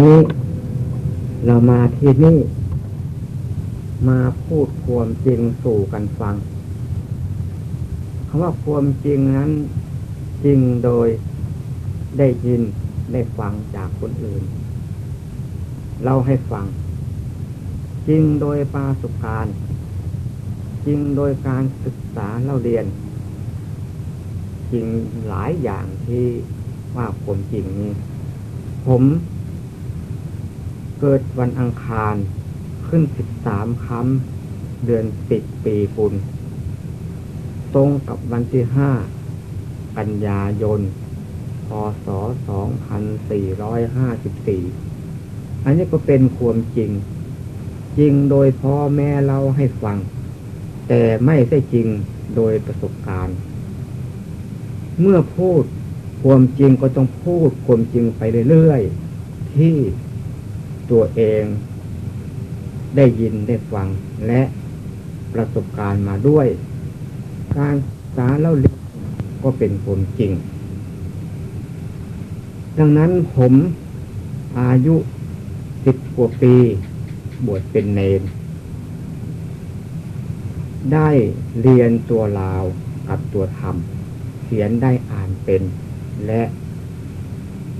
นี้ เรามาที่นี่มาพูดความจริงสู่กันฟังคำว่าความจริงนั้น จริงโดยได้ยินได้ฟังจากคนอื่น เราให้ฟัง จริงโดยประสบการณ์จริงโดยการศึกษาเล่าเรียน จริงหลายอย่างที่ว่าความจริงนี้ ผม เกิดวันอังคารขึ้นสิบสามคำเดือนสิบปีปุนตรงกับวันที่ห้ากันยายน พศสองพันสี่ร้อยห้าสิบสี่อันนี้ก็เป็นความจริง จริงโดยพ่อแม่เราให้ฟัง แต่ไม่ได้จริงโดยประสบการณ์ เมื่อพูดความจริงก็ต้องพูดความจริงไปเรื่อยๆ ที่ ตัวเองได้ยินได้ฟังและประสบการณ์มาด้วย การสาเล่าเรียนก็เป็นคนจริง ดังนั้นผมอายุสิบกว่าปี บวชเป็นเนนได้เรียนตัวลาวกับตัวธรรม เขียนได้อ่านเป็น และ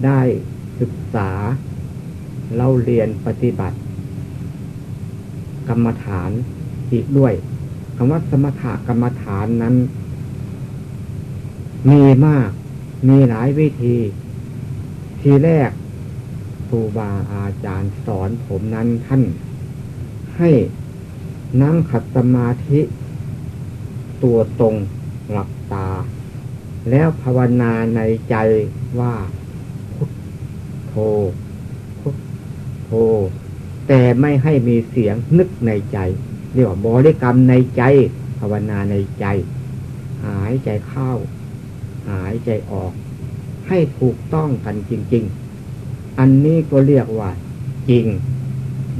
ได้ศึกษา เราเรียนปฏิบัติ กรรมฐานอีกด้วยคำว่าสมถะกรรมฐานนั้น มีมาก มีหลายวิธี ทีแรกครูบาอาจารย์สอนผมนั้นท่าน ให้นั่งขัดสมาธิ ตัวตรงหลับตา แล้วภาวนาในใจว่า พุทโธ โธ แต่ไม่ให้มีเสียงนึกในใจเรียกว่าบริกรรมในใจ ภาวนาในใจ หายใจเข้า หายใจออก ให้ถูกต้องกันจริง ๆ อันนี้ก็เรียกว่า จริง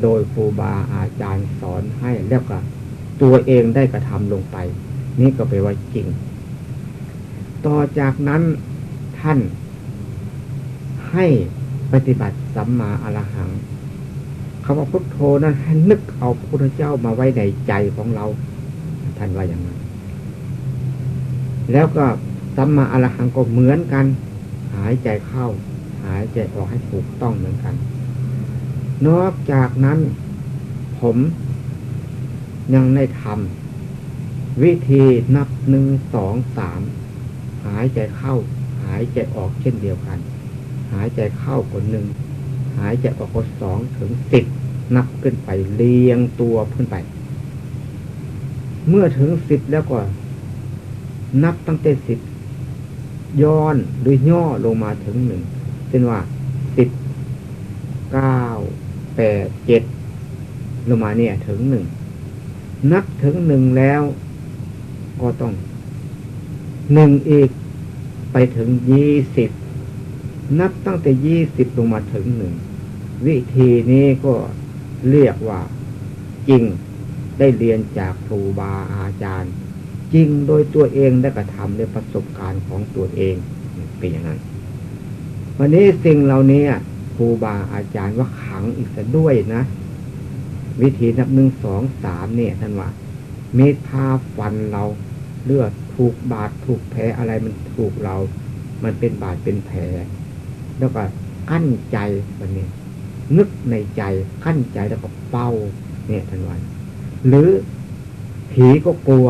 โดยครูบาอาจารย์สอนให้แล้วก็ตัวเองได้กระทำลงไป นี่ก็แปลว่าจริง ต่อจากนั้นท่านให้ปฏิบัติสัมมาอรหัง คำว่าพุทโธนั้นให้นึกเอาพระพุทธเจ้ามาไว้ในใจของเรา ท่านว่าอย่างนั้น แล้วก็สัมมาอรหังก็เหมือนกัน หายใจเข้า หายใจออกให้ถูกต้องเหมือนกัน นอกจากนั้น ผมยังได้ทำวิธีนับหนึ่งสองสามหายใจเข้า หายใจออกเช่นเดียวกัน หายใจเข้าคนหนึ่ง หายใจออกคนสองถึงสิบนับขึ้นไปเรียงตัวขึ้นไป เมื่อถึงสิบแล้วก็ นับตั้งแต่สิบย้อนหรือย่อลงมาถึงหนึ่งเช่นว่าสิบเก้าแปดเจ็ดลงมาเนี่ยถึงหนึ่งนับถึงหนึ่งแล้วก็ต้องหนึ่งอีกไปถึงยี่สิบนับตั้งแต่ยี่สิบลงมาถึงหนึ่ง วิธีนี้ก็เรียกว่าจริงได้เรียนจากครูบาอาจารย์ จริงโดยตัวเองได้กระทำในประสบการณ์ของตัวเองเป็นอย่างนั้น วันนี้สิ่งเหล่านี้ครูบาอาจารย์ว่าขังอีกซะด้วยนะ วิธีนับหนึ่งสองสามเนี่ยท่านว่าเมตพาฟันเราเลือดถูกบาดถูกแผลอะไรมันถูกเรา มันเป็นบาดเป็นแผล แล้วก็กั้นใจแบบนี้ นึกในใจขั้นใจแล้วก็เป้าเนี่ยท่านวัน หรือผีก็กลัว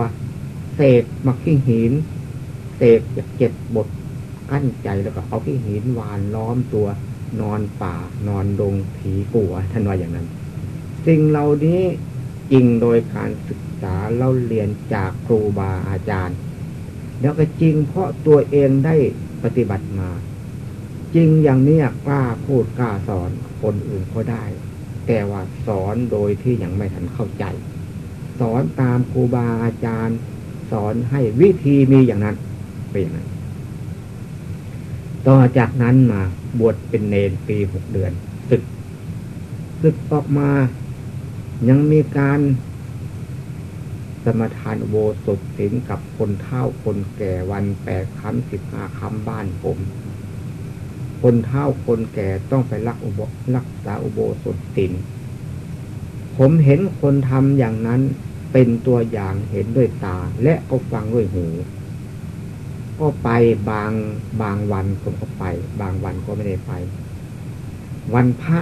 เสกมาขี้หินเสกอยากเจ็บบทกั้นใจแล้วก็เอาขี้หินวานล้อมตัวนอนป่านอนดงผีกลัวท่านว่าอย่างนั้น สิ่งเหล่านี้จริงโดยการศึกษาเราเรียนจากครูบาอาจารย์ แล้วก็จริงเพราะตัวเองได้ปฏิบัติมา จริงอย่างนี้กล้าพูดกล้าสอน คนอื่นก็ได้ แต่ว่าสอนโดยที่ยังไม่ทันเข้าใจ สอนตามครูบาอาจารย์ สอนให้วิธีมีอย่างนั้นเป็นอย่างนั้นต่อจากนั้นมาบวชเป็นเนนปีหกเดือนศึกศึกออกมา ยังมีการสมทานโวสุสินกับคนเฒ่าคนแก่วันแปดคำสิบห้าคำบ้านผม คนเฒ่าคนแก่ต้องไปรักอุโบรักษาอุโบสถศีลผมเห็นคนทำอย่างนั้นเป็นตัวอย่างเห็นด้วยตาและก็ฟังด้วยหู ก็ไปบางบางวันผมก็ไป บางวันก็ไม่ได้ไป วันพระ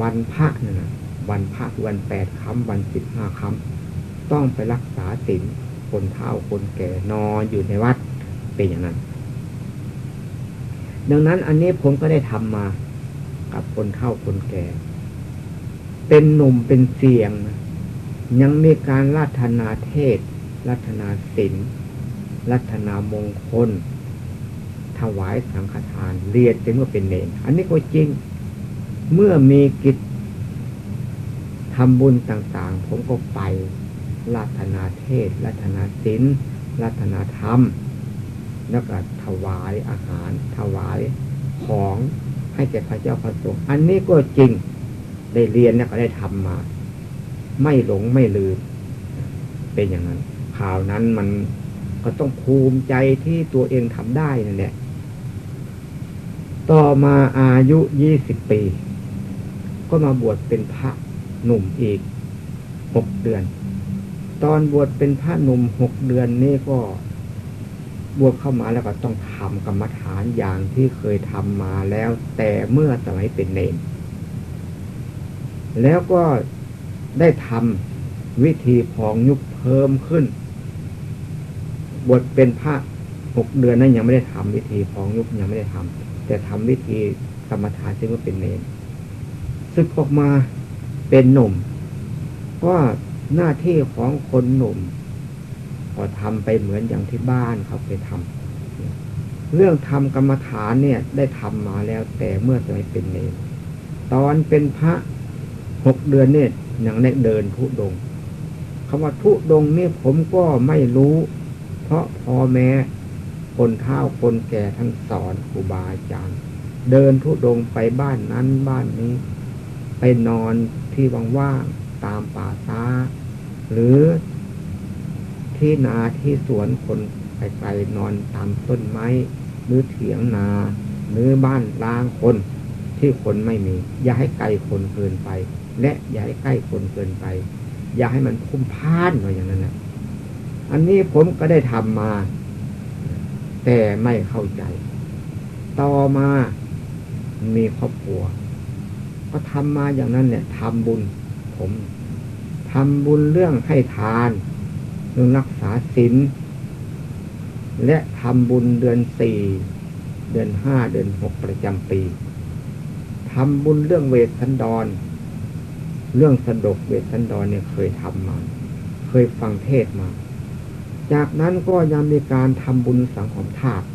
วันพระนี่นะวันพระวันแปดคำวันสิบห้าคำต้องไปรักษาศีลคนเฒ่าคนแก่นอนอยู่ในวัดเป็นอย่างนั้น ดังนั้นอันนี้ผมก็ได้ทำมา กับคนเฒ่าคนแก่ เป็นหนุ่มเป็นเสียง ยังมีการรัตนาเทศ รัตนาศีลรัตนามงคล ถวายสังฆทาน เรียนเป็นเมื่อเป็นเนรอันนี้ก็จริง เมื่อมีกิจทำบุญต่างๆ ผมก็ไปรัตนาเทศ รัตนาศีลรัตนาธรรม แล้วก็ถวายอาหาร ถวายของให้แก่พระเจ้าพระสงฆ์อันนี้ก็จริงได้เรียนแล้วก็ได้ทำมา ไม่หลงไม่ลืม เป็นอย่างนั้นข่าวนั้นมันก็ต้องภูมิใจที่ตัวเองทำได้นั่นแหละต่อมาอายุยี่สิบปี ก็มาบวชเป็นพระหนุ่มอีกหกเดือน ตอนบวชเป็นพระหนุ่มหกเดือนนี่ก็ บวชเข้ามาแล้วก็ต้องทำกรรมฐานอย่างที่เคยทำมาแล้ว แต่เมื่อสมัยเป็นเนรแล้วก็ได้ทำวิธีพองยุบเพิ่มขึ้น บวชเป็นพระหกเดือนนั้นยังไม่ได้ทำวิธีพองยุบยังไม่ได้ทำแต่ทำวิธีกรรมฐานซึ่งว่าเป็นเนรซึกออกมาเป็นหนุ่ม ก็หน้าที่ของคนหนุ่ม ก็ทำไปเหมือนอย่างที่บ้านเขาไปทำเรื่องทำกรรมฐานเนี่ย ได้ทำมาแล้วแต่เมื่อสมัยเป็นเนรตอนเป็นพระหกเดือนเนี่ยยังได้เดินทุดงคำว่าทุดงนี่ผมก็ไม่รู้ เพราะพ่อแม่คนเฒ่าคนแก่ท่านสอนครูบาอาจารย์ เดินทุดงไปบ้านนั้นบ้านนี้ ไปนอนที่ว่างๆตามป่าช้า หรือ ที่นาที่สวนคนไปไปนอนตามต้นไม้หรือเถียงนาหรือบ้านล้างคนที่คนไม่มี อย่าให้ไกลคนเกินไป และอย่าให้ใกล้คนเกินไป อย่าให้มันพุ่มพลานออย่างนั้นนะอันนี้ผมก็ได้ทำมา แต่ไม่เข้าใจ ต่อมามีครอบครัว ก็ทำมาอย่างนั้นเนี่ยทำบุญ ผมทำบุญเรื่องให้ทาน รื่องรักษาศีลและทำบุญเดือนสี่เดือนห้าเดือนหกประจำปีทำบุญเรื่องเวทสันดร เรื่องสะดกเวทสันดรเนี่ยเคยทำมา เคยฟังเทศมา จากนั้นก็ยังมีการทำบุญสังขมธาตุ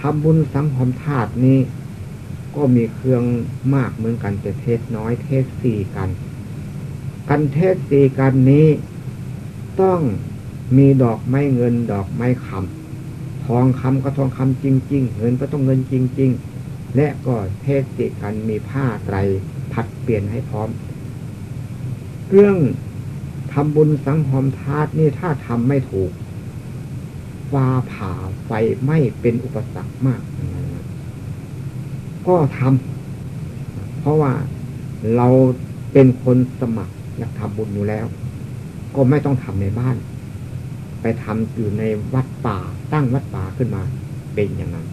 ทำบุญสังขมธาตุนี้ ก็มีเครื่องมากเหมือนกันแต่เทศน้อยเทศสี่กัน กันเทศสี่กันนี้ ต้องมีดอกไม้เงินดอกไม้คำทองคำก็ทองคำจริง ๆ เงินก็ต้องเงินจริง ๆ และก็เทศติกันมีผ้าไตรผัดเปลี่ยนให้พร้อม เรื่องทำบุญสังหอมทาตนี่ถ้าทำไม่ถูกฟ้าผ่าไฟไม่เป็นอุปสรรคมาก ก็ทำเพราะว่าเราเป็นคนสมัครอยากทำบุญอยู่แล้ว ก็ไม่ต้องทำในบ้าน ไปทำอยู่ในวัดป่าตั้งวัดป่าขึ้นมาเป็นอย่างนั้น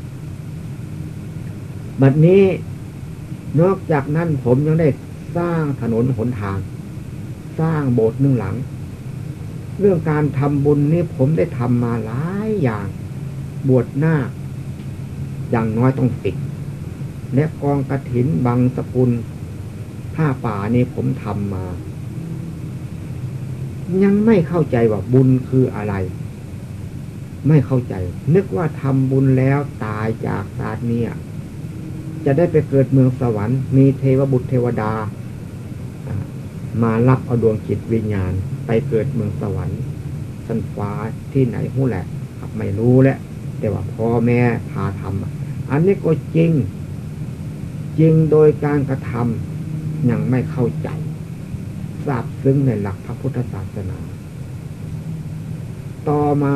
บัดนี้นอกจากนั้นผมยังได้สร้างถนนหนทาง สร้างโบสถ์หนึ่งหลัง เรื่องการทำบุญนี้ผมได้ทำมาหลายอย่าง บวชหน้า อย่างน้อยต้องติดและกองกระถินบางสกุลผ้าป่านี้ผมทำมา ยังไม่เข้าใจว่าบุญคืออะไร ไม่เข้าใจ นึกว่าทำบุญแล้วตายจากศาสตร์นี้จะได้ไปเกิดเมืองสวรรค์ มีเทวบุตรเทวดา มารับเอาดวงจิตวิญญาณ ไปเกิดเมืองสวรรค์สันฟ้าที่ไหนหู้แหละไม่รู้แหละ แต่ว่าพ่อแม่พาทำอันนี้ก็จริง จริงโดยการกระทำยังไม่เข้าใจ ราบซึ้งในหลักพระพุทธศาสนา ต่อมา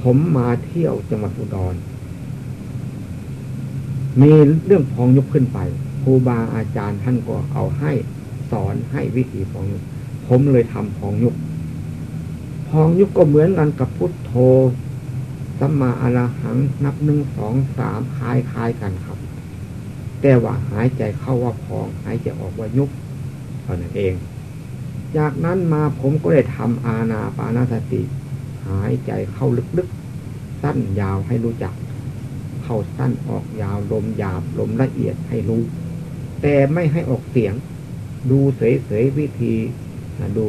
ผมมาเที่ยวจังหวัดอุดร มีเรื่องพองยุบขึ้นไปครูบาอาจารย์ท่านก็เอาให้สอนให้วิธีพองยุบผมเลยทำพองยุบพองยุบก็เหมือนกันกับพุทโธสัมมาอรหังนับหนึ่งสองสามคล้ายคล้ายกันครับ แต่ว่าหายใจเข้าว่าพอง หายใจออกว่ายุบเท่านั้นเอง จากนั้นมาผมก็ได้ทำอาณาปานาสติ หายใจเข้าลึกๆ สั้นยาวให้รู้จัก เข้าสั้นออกยาวลมหยาบลมละเอียดให้รู้ แต่ไม่ให้ออกเสียง ดูเสยๆวิธีดู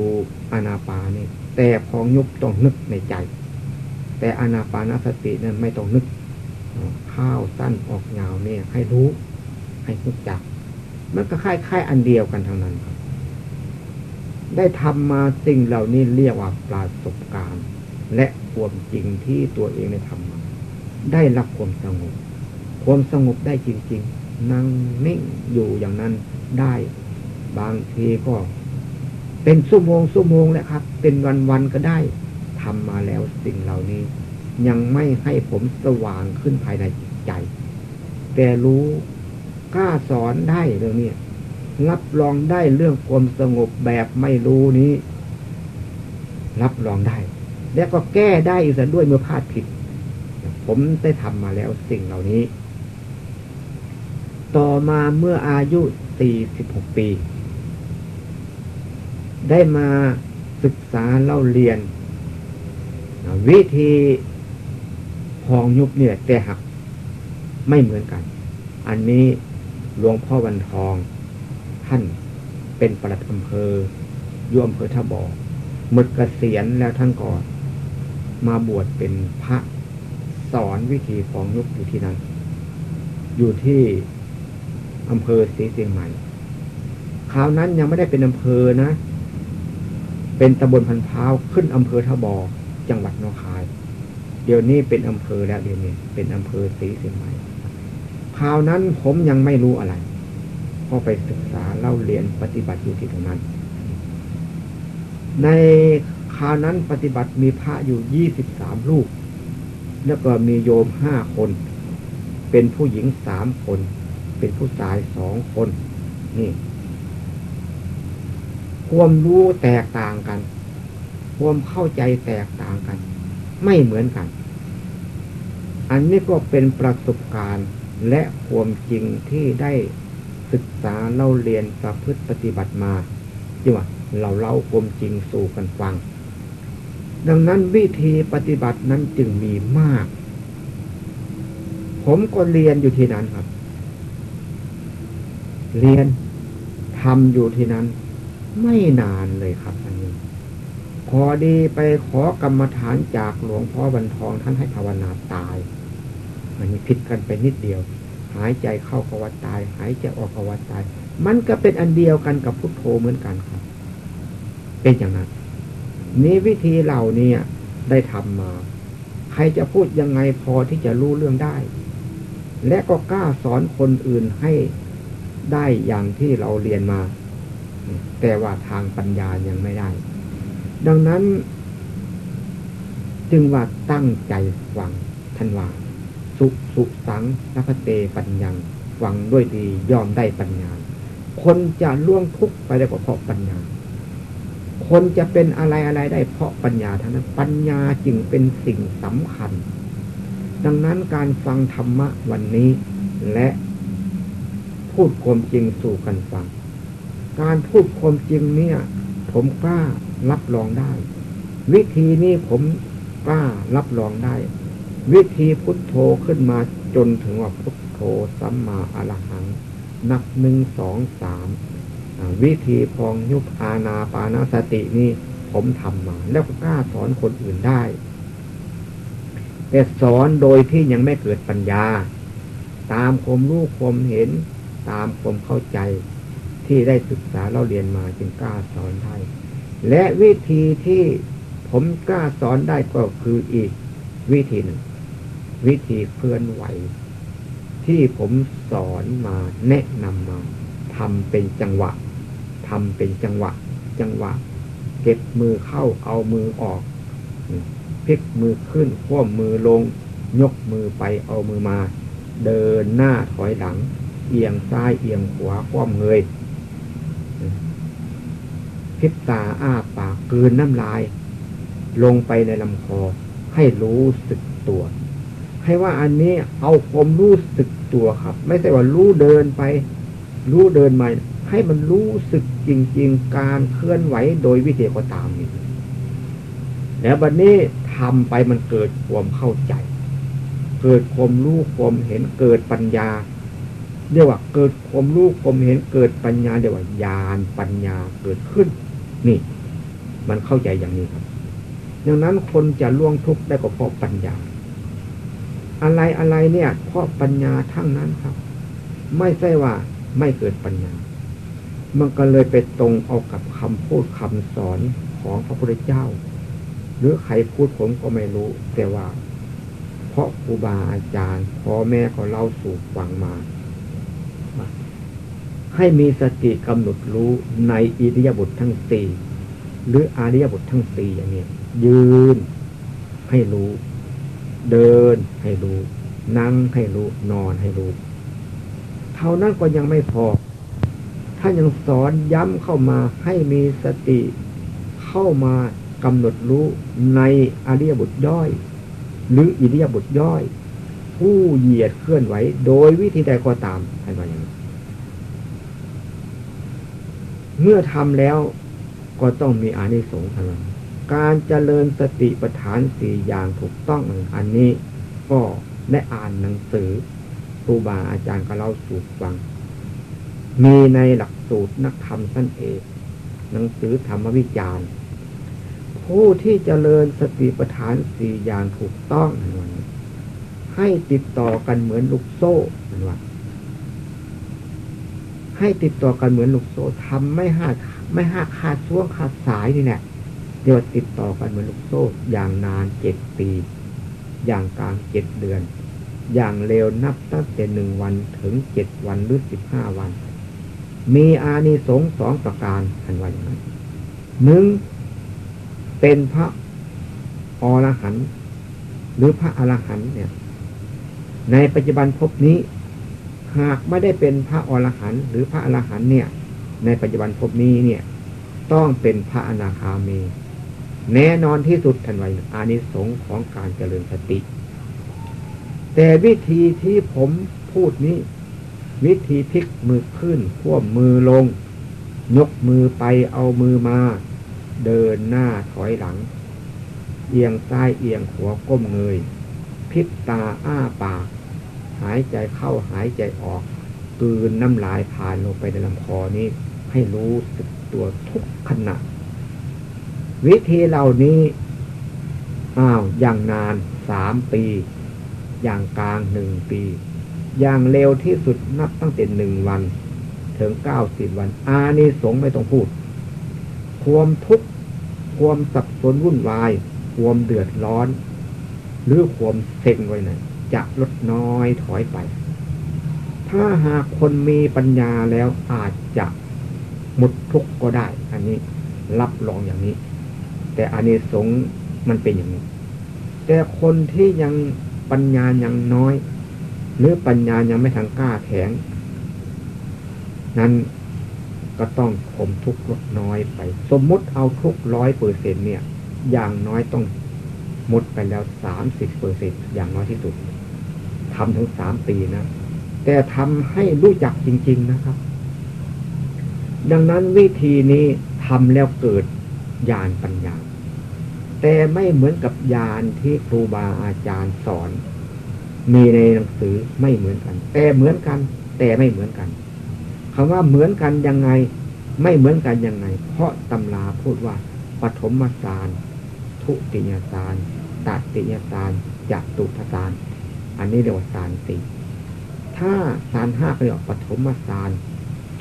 อานาปานี่แต่พองยุบต้องนึกในใจ แต่อานาปานสตินั้นไม่ต้องนึกข้าวสั้นออกยาวเนี่ยให้รู้ ให้รู้จัก มันก็คล้ายๆอันเดียวกันทางนั้นครับ ได้ทำมาสิ่งเหล่านี้เรียกว่าประสบการณ์ และความจริงที่ตัวเองได้ทำมา ได้รับความสงบ ความสงบได้จริง ๆ นั่งนิ่งอยู่อย่างนั้นได้ บางทีก็ เป็นชั่วโมงชั่วโมงแหละครับ เป็นวันวันก็ได้ทำมาแล้วสิ่งเหล่านี้ ยังไม่ให้ผมสว่างขึ้นภายในจิตใจ แต่รู้ กล้าสอนได้เรื่องนี้รับรองได้เรื่องความสงบแบบไม่รู้นี้ รับรองได้ แล้วก็แก้ได้อีกสันด้วยเมื่อพลาดผิด ผมได้ทำมาแล้วสิ่งเหล่านี้ ต่อมาเมื่ออายุ 46 ปี ได้มาศึกษาเล่าเรียน วิธีพองยุบเนี่ยแต่หักไม่เหมือนกัน อันนี้ หลวงพ่อวันทอง ท่านเป็นปลัดอำเภออยู่อำเภอท่าบ่อหมดเกษียณแล้วท่านก่อนมาบวชเป็นพระสอนวิธีฟองยุบอยู่ที่นั้น อยู่ที่อำเภอศรีเสียงใหม่คราวนั้นยังไม่ได้เป็นอำเภอนะ เป็นตำบลพันพร้าวขึ้นอำเภอท่าบอจังหวัดนคาย เดี๋ยวนี้เป็นอำเภอแล้วเดี๋ยวนี้เป็นอำเภอศรีเสียงใหม่ คราวนั้นผมยังไม่รู้อะไร ก็ไปศึกษาเล่าเรียนปฏิบัติอยู่ที่ตรงนั้น ในคราวนั้นปฏิบัติมีพระอยู่ยี่สิบสามลูก แล้วก็มีโยมห้าคน เป็นผู้หญิงสามคน เป็นผู้ชายสองคน นี่ ความรู้แตกต่างกัน ความเข้าใจแตกต่างกัน ไม่เหมือนกัน อันนี้ก็เป็นประสบการณ์ และความจริงที่ได้ศึกษาเล่าเรียนประพฤติปฏิบัติมาจีว่าเราเล่าความจริงสู่กันฟัง ดังนั้นวิธีปฏิบัตินั้นจึงมีมาก ผมก็เรียนอยู่ที่นั้นครับ เรียนทำอยู่ที่นั้น ไม่นานเลยครับอันนี้ พอดีไปขอกรรมฐานจากหลวงพ่อบรรทองท่านให้ภาวนาตาย มันมีผิดกันไปนิดเดียว หายใจเข้าก็วัดตาย หายใจออกก็วัดตาย มันก็เป็นอันเดียวกันกับพุทโธเหมือนกันครับ เป็นอย่างนั้น นี้วิธีเหล่านี้ได้ทำมา ใครจะพูดยังไงพอที่จะรู้เรื่องได้ และก็กล้าสอนคนอื่นให้ได้อย่างที่เราเรียนมา แต่ว่าทางปัญญายังไม่ได้ ดังนั้น จึงว่าตั้งใจฟังท่านว่า สุสุสังนัพเตปัญญังฟังด้วยดียอมได้ปัญญา คนจะล่วงทุกข์ไปได้ก็เพราะปัญญา คนจะเป็นอะไรอะไรได้เพราะปัญญาท่านั้นปัญญาจึงเป็นสิ่งสำคัญ ดังนั้นการฟังธรรมะวันนี้และพูดความจริงสู่กันฟัง การพูดความจริงเนี่ย ผมกล้ารับรองได้ วิธีนี้ผมกล้ารับรองได้ วิธีพุทโธขึ้นมาจนถึงว่าพุทโธสัมมาอรหัง นับหนึ่งสองสามวิธีพองยุบอาณาปานาสตินี่ผมทำมา แล้วก็กล้าสอนคนอื่นได้ แต่สอนโดยที่ยังไม่เกิดปัญญา ตามความรู้ความเห็น ตามความเข้าใจ ที่ได้ศึกษาเราเรียนมาจึงกล้าสอนได้ และวิธีที่ผมกล้าสอนได้ก็คืออีกวิธีหนึ่ง วิธีเคลื่อนไหว ที่ผมสอนมาแนะนำมาทำเป็นจังหวะทำเป็นจังหวะ จังหวะ เก็บมือเข้าเอามือออกพลิกมือขึ้นคว่ำมือลง ยกมือไปเอามือมา เดินหน้าถอยหลัง เอียงซ้ายเอียงขวาคว่ำเงยพิบตาอ้าปากกืนน้ำลาย ลงไปในลำคอให้รู้สึกตัว ให้ว่าอันนี้เอาความรู้สึกตัวครับ ไม่ใช่ว่ารู้เดินไป รู้เดินมาให้มันรู้สึกจริง ๆ การเคลื่อนไหวโดยวิธีก็ตามนี่แล้วบัดนนี้ทำไปมันเกิดความเข้าใจ เกิดความรู้ความเห็นเกิดปัญญาเรียกว่าเกิดความรู้ความเห็นเกิดปัญญาเรียกว่าญาณปัญญาเกิดขึ้น นี่ มันเข้าใจอย่างนี้ครับดังนั้นคนจะล่วงทุกข์ได้ก็เพราะปัญญา อะไรอะไรเนี่ย เพราะปัญญาทั้งนั้นครับ ไม่ใช่ว่าไม่เกิดปัญญา มันก็เลยไปตรงเอากับคำพูดคำสอนของพระพุทธเจ้า หรือใครพูดผมก็ไม่รู้ แต่ว่า เพราะครูบาอาจารย์พ่อแม่เขาเล่าสู่ฟังมา ให้มีสติกำหนดรู้ในอิริยาบถททั้งสี่หรืออาริยบททั้งสี่อย่างนี้ยืนให้รู้ เดินให้รู้ นั่งให้รู้ นอนให้รู้ เท่านั้นก็ยังไม่พอ ถ้ายังสอนย้ำเข้ามาให้มีสติ เข้ามากำหนดรู้ในอริยบทย่อย หรืออิริยาบทย่อย ผู้เหยียดเคลื่อนไหว โดยวิธีใดก็ตามให้มาอย่างนี้เมื่อทำแล้วก็ต้องมีอานิสงส์ทั้งนั้น การเจริญสติปัฏฐานสี่อย่างถูกต้องอันนี้ ก็ได้อ่านหนังสือครูบาอาจารย์ก็เล่าสู่ฟัง มีในหลักสูตรนักธรรมสั้นเอกหนังสือธรรมวิจารณ์ ผู้ที่เจริญสติปัฏฐานสี่อย่างถูกต้องนันให้ติดต่อกันเหมือนลูกโซ่นันว่าให้ติดต่อกันเหมือนลูกโซ่ทำไม่ห้าไม่หักขาดช่วงขาดสายนี่แหละ เดี๋ยวติดต่อกันเหมือนลูกโซ่อย่างนานเจ็ดปี อย่างกลางเจ็ดเดือน อย่างเร็วนับตั้งแต่หนึ่งวันถึงเจ็ดวันหรือสิบห้าวัน มีอานิสงส์สองประการทันวันอย่างนั้นหนึ่งเป็นพระอรหันต์หรือพระอรหันต์เนี่ย ในปัจจุบันพบนี้ หากไม่ได้เป็นพระอรหันต์หรือพระอรหันต์เนี่ย ในปัจจุบันพบนี้เนี่ย ต้องเป็นพระอนาคามี แน่นอนที่สุดทันไว้อานิสงส์ของการเจริญสติ แต่วิธีที่ผมพูดนี้ วิธีพลิกมือขึ้นพ่วมมือลง ยกมือไปเอามือมา เดินหน้าถอยหลัง เอียงซ้ายเอียงขวาก้มเงยพิบตาอ้าปาก หายใจเข้าหายใจออกกืนน้ำลายผ่านลงไปในลำคอนี้ ให้รู้สึกตัวทุกขณะ วิธีเหล่านี้ อ้าวอย่างนานสามปี อย่างกลางหนึ่งปี อย่างเร็วที่สุดนับตั้งแต่หนึ่งวัน ถึงเก้าสิบวัน อานิสงส์ไม่ต้องพูด ความทุกข์ความสับสนวุ่นวาย ความเดือดร้อน หรือความเซ็งไว้นะ่ะจะลดน้อยถอยไป ถ้าหากคนมีปัญญาแล้วอาจจะหมดทุกข์ก็ได้ อันนี้รับรองอย่างนี้ แต่อันนี้สงมันเป็นอย่างนี้ แต่คนที่ยังปัญญายังน้อย หรือปัญญายังไม่ทางกล้าแข็ง นั้นก็ต้องข่มทุกข์ลดน้อยไป สมมุติเอาทุกร้อยเปอร์เซ็นเนี่ย อย่างน้อยต้องหมดไปแล้วสามสิบเปอร์เซ็นอย่างน้อยที่สุดทำถึงสามปีนะแต่ทำให้รู้จักจริง ๆนะครับ ดังนั้นวิธีนี้ทำแล้วเกิด ญาณปัญญา แต่ไม่เหมือนกับญาณที่ครูบาอาจารย์สอน มีในหนังสือไม่เหมือนกัน แต่เหมือนกัน แต่ไม่เหมือนกันคำว่าเหมือนกันยังไง ไม่เหมือนกันยังไง เพราะตำราพูดว่าปฐมสารทุติยสารตัติยสารจัตุทสารอันนี้เรียกว่าสารสี่ถ้าสารห้าเรียกว่าปฐมสาร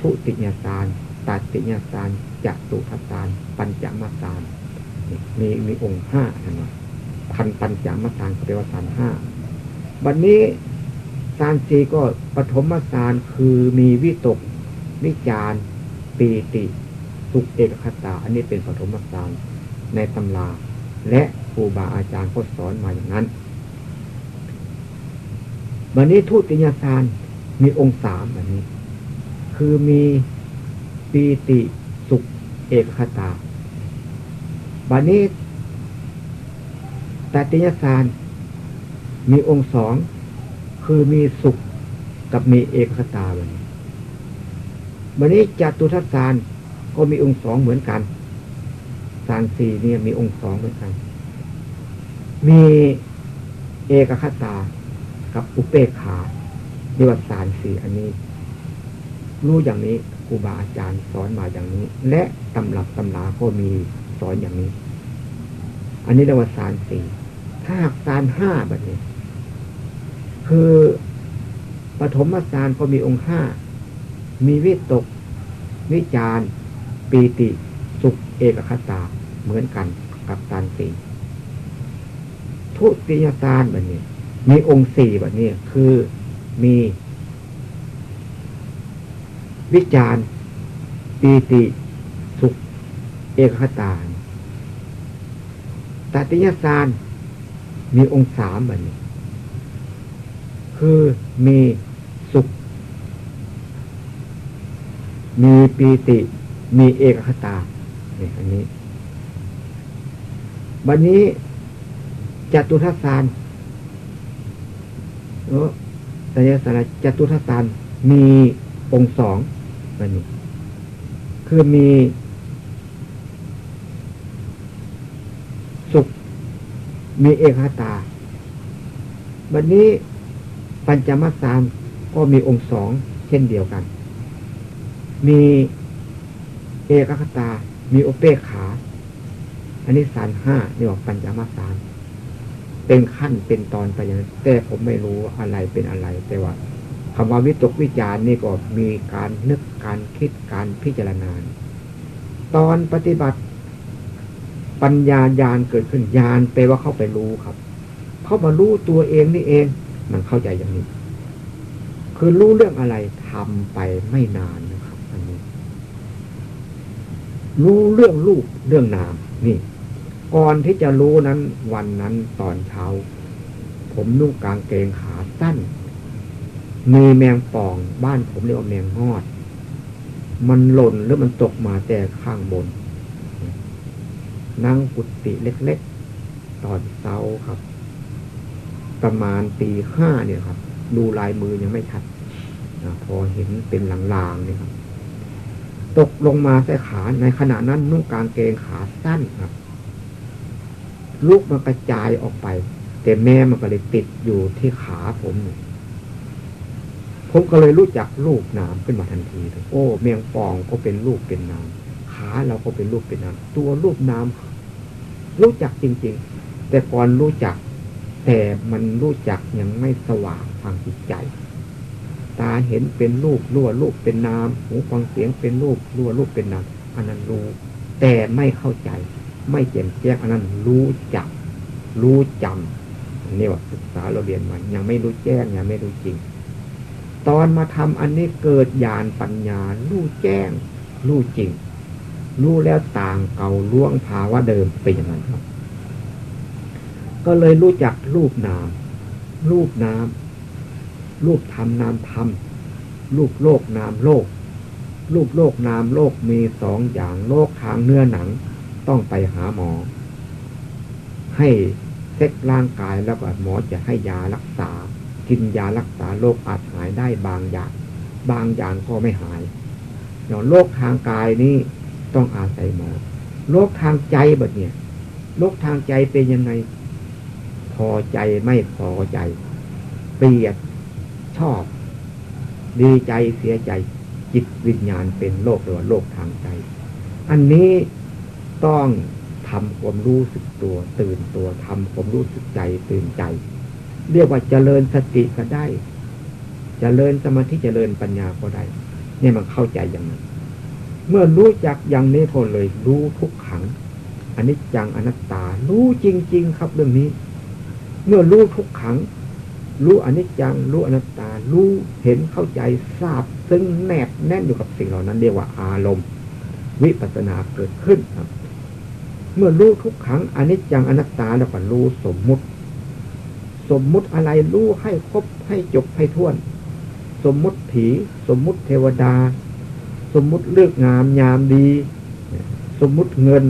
ทุติยสารตัติยาสาร จัตุทัสารปัญจมาสารมีมีองค์ห้าทันวพันปัญจมาสารแปลว่าสารห้าวันนี้สารสีก็ปฐมสารคือมีวิตก วิจารปีติสุขเอกคตา อันนี้เป็นปฐมสารในตำราและครูบาอาจารย์ก็สอนมาอย่างนั้นวันนี้ทุติยสารมีองค์สามแบบนี้ คือมีปีติ เอกคตาบันนี้ตติยสารมีองค์สอง คือมีสุขกับมีเอกคตาบันนี้บันนี้จตุทัศสารก็มีองค์สองเหมือนกัน สารสี่เนี่ยมีองค์สองเหมือนกัน มีเอกคตา กับอุเปกขาเรียกว่าสารสี่อันนี้ รู้อย่างนี้ครูบาอาจารย์สอนมาอย่างนี้ และตำรับตำราก็มีสอนอย่างนี้ อันนี้เรียกว่าสารสี่ถ้าหากสารห้าแบบนี้ คือปฐมสารก็มีองค์ห้ามีวิตก วิจารปีติสุขเอกคตาเหมือนกันกับสารสี่ทุติยสารแบบนี้ มีองค์สี่แบบนี้คือมี วิจารปีติสุข เอกคตาตติยสารมีองค์สามแบบนี้ คือมีสุข มีปีติ มีเอกคตาเนี่ยอันนี้ วันนี้จตุทัศสารเออตติยสารจตุทัศสารมีองค์สอง แบบนี้คือมีสุข มีเอกตา บันนี้ปัญจมัสามก็มีองค์สองเช่นเดียวกัน มีเอกคตา มีโอเปขา อันนี้สารห้านี่ว่าปัญจมัสามเป็นขั้นเป็นตอนไปอย่างนั้นแต่ผมไม่รู้อะไรเป็นอะไรแต่ว่า คำว่าวิตกวิจารนี่ก็มีการนึกการคิดการพิจารณา ตอนปฏิบัติปัญญาญาณเกิดขึ้นญาณแปลว่าเข้าไปรู้ครับ เข้ามารู้ตัวเองนี่เอง มันเข้าใจอย่างนี้ คือรู้เรื่องอะไรทำไปไม่นานนะครับ อันนี้ รู้เรื่องลูกเรื่องนามนี่ ก่อนที่จะรู้นั้นวันนั้นตอนเช้า ผมนุ่งกางเกงขาสั้น มีแมงป่องบ้านผมเรียกว่าแมงงอด มันหล่นหรือมันตกมาแต่ข้างบน นั่งกุฏิเล็กๆ ตอนเช้าครับ ประมาณตีห้าเนี่ยครับ ดูลายมือยังไม่ชัดพอเห็นเป็นลางๆเนี่ยครับ ตกลงมาใส่ขาในขณะนั้นนุ่งกางเกงขาสั้นครับ ลูกมันกระจายออกไป แต่แม่มันก็เลยติดอยู่ที่ขาผม ผมก็เลยรู้จักลูกน้ำขึ้นมาทันทีเลยโอ้ เมียงปองก็เป็นลูกเป็นน้ำขาเราก็เป็นลูกเป็นน้ำตัวลูกน้ำรู้จักจริง ๆ แต่ก่อนรู้จัก แต่มันรู้จักยังไม่สว่างทางจิตใจ ตาเห็นเป็นลูกรั่วลูกเป็นน้ำหูฟังเสียงเป็นลูกรั่วลูกเป็นน้ำอันนั้นรู้แต่ไม่เข้าใจ ไม่แจ่มแจ้งอันนั้นรู้จัก รู้จำนี่ว่าศึกษาเราเรียนมายังไม่รู้แจ้งยังไม่รู้จริง ตอนมาทำอันนี้เกิดญาณปัญญารู้แจ้งรู้จริงรู้แล้วต่างเก่าล่วงภาวะเดิมเป็นอย่างนั้นครับ ก็เลยรู้จักรูปนาม รูปนาม รูปธรรมนามธรรมรูปโลกนามโลก รูปโลกนามโลกมีสองอย่างโลกทางเนื้อหนัง ต้องไปหาหมอ ให้เซ็กร่างกายแล้วก็หมอจะให้ยารักษา กินยารักษาโรคอาจ ได้บางอย่าง บางอย่างก็ไม่หายอย่างโรคทางกายนี้ต้องอาศัยหมอโรคทางใจแบบเนี้ยโรคทางใจเป็นยังไง พอใจไม่พอใจ เปลียดชอบ ดีใจเสียใจ จิตวิญญาณเป็นโรคหรือว่าโรคทางใจ อันนี้ต้องทำความรู้สึกตัว ตื่นตัวทำความรู้สึกใจตื่นใจ เรียกว่าเจริญสติก็ได้ เจริญสมาธิเจริญปัญญาก็ได้ เนี่ยมันเข้าใจอย่างนั้น เมื่อรู้จักอย่างนี้ก็เลย รู้ทุกขังอันนี้จังอนัตตา รู้จริง ๆ ครับเรื่องนี้ เมื่อรู้ทุกขัง รู้อนิจจัง รู้อนัตตา รู้เห็นเข้าใจทราบ ซึ่งแนบแน่นอยู่กับสิ่งเหล่านั้นเรียกว่าอารมณ์ วิปัสสนาเกิดขึ้นครับ เมื่อรู้ทุกขังอนิจจังอนัตตาแล้วก็รู้สมมุติสสมมุติอะไรรู้ให้ครบให้จบให้ท้วน สมมุติผี สมมุติเทวดา สมมุติเลือกงามยามดี สมมุติเงิน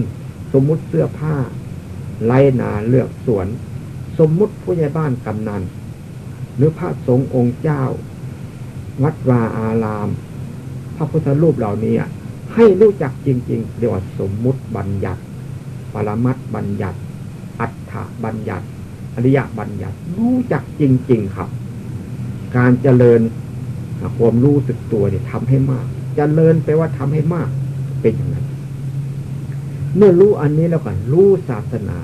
สมมุติเสื้อผ้า ไล่นาเลือกสวน สมมุติผู้ใหญ่บ้านกำนัน หรือพระสงฆ์องค์เจ้า วัดวาอาราม พระพุทธรูปเหล่านี้ให้รู้จักจริง ๆ เรียกว่าสมมุติบัญญัติ ปรมัตบัญญัติ อัฏฐบัญญัติ อริยบัญญัติ รู้จักจริง ๆ ครับ การเจริญ ความรู้สึกตัวเนี่ยทำให้มากจเจริญไปว่าทำให้มาก เป็นอย่างนั้น เมื่อรู้อันนี้แล้วก็รู้ศาสนา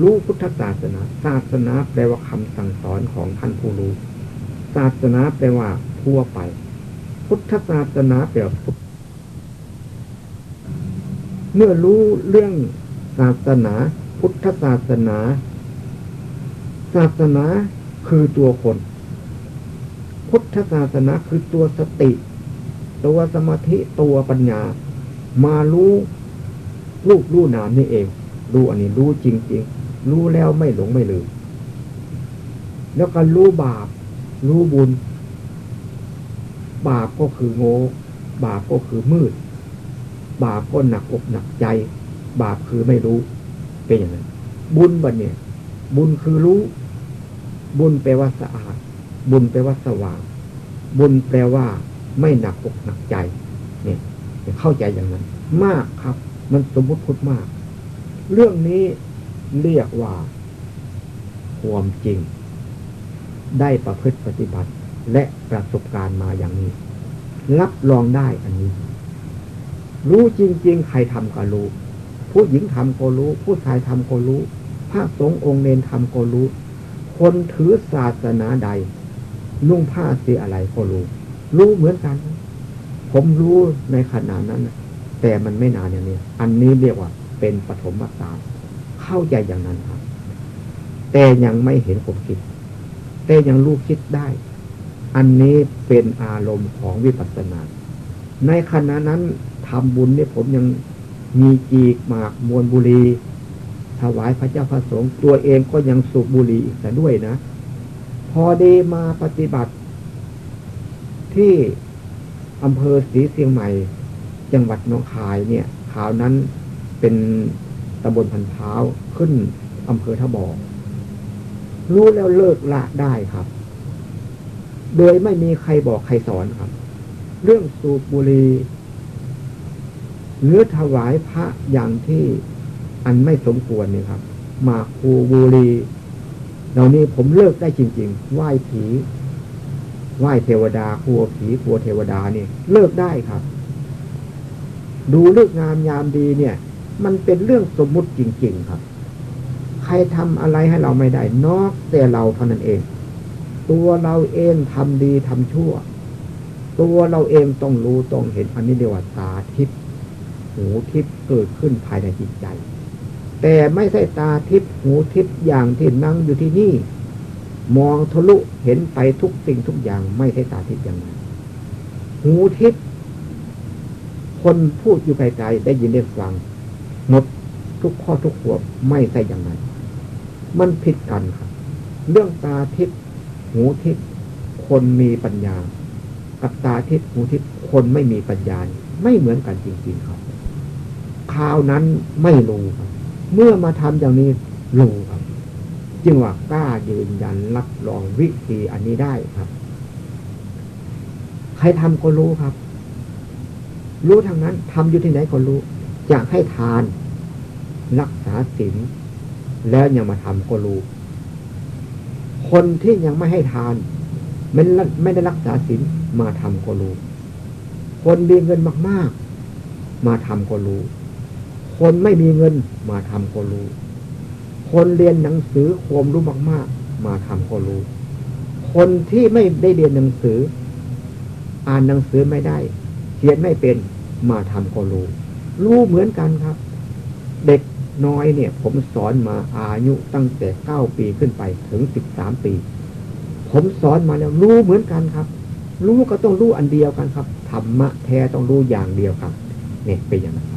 รู้พุทธศาสนา ศาสนาแปลว่าคำสั่งสอนของท่านผู้รู้ ศาสนาแปลว่าทั่วไป พุทธศาสนาแปลว่าเมื่อรู้เรื่องศาสนา พุทธศาสนา ศาสนาคือตัวคน พุทธศาสนาคือตัวสติ ตัวสมาธิตัวปัญญา มารู้รูปรู้นามนี่เอง รู้อันนี้รู้จริง ๆ รู้แล้วไม่หลงไม่ลืม แล้วก็รู้บาป รู้บุญ บาปก็คือโง่บาปก็คือมืด บาปก็หนักอกหนักใจ บาปคือไม่รู้ เป็นอย่างนั้น บุญบันเนี่ย บุญคือรู้ บุญแปลว่าสะอาด บุญแปลว่าสว่าง บุญแปลว่า ไม่หนักอกหนักใจ เนี่ยเข้าใจอย่างนั้น มากครับ มันสมมติพูดมาก เรื่องนี้เรียกว่าความจริง ได้ประพฤติปฏิบัติ และประสบการณ์มาอย่างนี้ รับรองได้อันนี้ รู้จริง ๆ ใครทำก็รู้ ผู้หญิงทำก็รู้ ผู้ชายทำก็รู้พระสงฆ์องค์เนนทำก็รู้ คนถือศาสนาใด นุ่งผ้าสีอะไรก็รู้ รู้เหมือนกัน ผมรู้ในขณะนั้นแต่มันไม่นานอย่างนี้อันนี้เรียกว่า เป็นปฐมฌานเข้าใจอย่างนั้นครับ แต่ยังไม่เห็นผมคิด แต่ยังรู้คิดได้ อันนี้เป็นอารมณ์ของวิปัสสนา ในขณะนั้นทำบุญเนี่ยผมยังมีจีกหมากมวลบุรีถวายพระเจ้าพระสงฆ์ตัวเองก็ยังสูบบุหรี่อีกแต่ด้วยนะ พอดีมาปฏิบัติ ที่อำเภอศรีเสียงใหม่ จังหวัดน้องคายเนี่ยข่าวนั้นเป็นตำบลพันเท้าขึ้นอำเภอทบอรู้แล้วเลิกละได้ครับ โดยไม่มีใครบอกใครสอนครับ เรื่องสูบบุหรี่หรือถวายพระอย่างที่อันไม่สมควรนี่ครับ มาคูบูรี เหล่านี้ผมเลิกได้จริง ๆ ไหว้ผีไหว้เทวดาครัวผีครัวเทวดานี่เลิกได้ครับ ดูเลิกงามยามดีเนี่ย มันเป็นเรื่องสมมุติจริง ๆ ครับ ใครทำอะไรให้เราไม่ได้ นอกแต่เราเท่านั้นเอง ตัวเราเองทำดีทำชั่ว ตัวเราเองต้องรู้ต้องเห็นอันนี้เรียกว่าตาทิพย์หูทิพย์เกิดขึ้นภายในจิตใจ แต่ไม่ใช่ตาทิพย์หูทิพย์อย่างที่นั่งอยู่ที่นี่ มองทะลุเห็นไปทุกสิ่งทุกอย่าง ไม่ใช่ตาทิพย์อย่างนั้นหูทิพย์คนพูดอยู่ไกลๆได้ยินได้ฟังหมดทุกข้อทุกขวบไม่ใช่อย่างนั้น มันผิดกันครับ เรื่องตาทิพย์หูทิพย์คนมีปัญญา กับตาทิพย์หูทิพย์คนไม่มีปัญญา ไม่เหมือนกันจริงๆครับ คราวนั้นไม่รู้ครับ เมื่อมาทำอย่างนี้รู้ครับ จึงว่ากล้ายืนยันรับรองวิธีอันนี้ได้ครับ ใครทำก็รู้ครับ รู้ทางนั้นทำอยู่ที่ไหนก็รู้จะให้ทาน รักษาศีลแล้วยังมาทำก็รู้ คนที่ยังไม่ให้ทานไม่ไม่ได้รักษาศีลมาทำก็รู้ คนมีเงินมาก ๆ มาทำก็รู้ คนไม่มีเงินมาทำก็รู้ คนเรียนหนังสือความรู้มากๆ มาทำก็รู้ คนที่ไม่ได้เรียนหนังสือ อ่านหนังสือไม่ได้ เขียนไม่เป็นมาทำก็รู้ รู้เหมือนกันครับ เด็กน้อยเนี่ย ผมสอนมาอายุตั้งแต่เก้าปีขึ้นไปถึงสิบสามปี ผมสอนมาแล้วรู้เหมือนกันครับ รู้ก็ต้องรู้อันเดียวกันครับธรรมะแท้ต้องรู้อย่างเดียวครับเนี่ยเป็นอย่างนั้น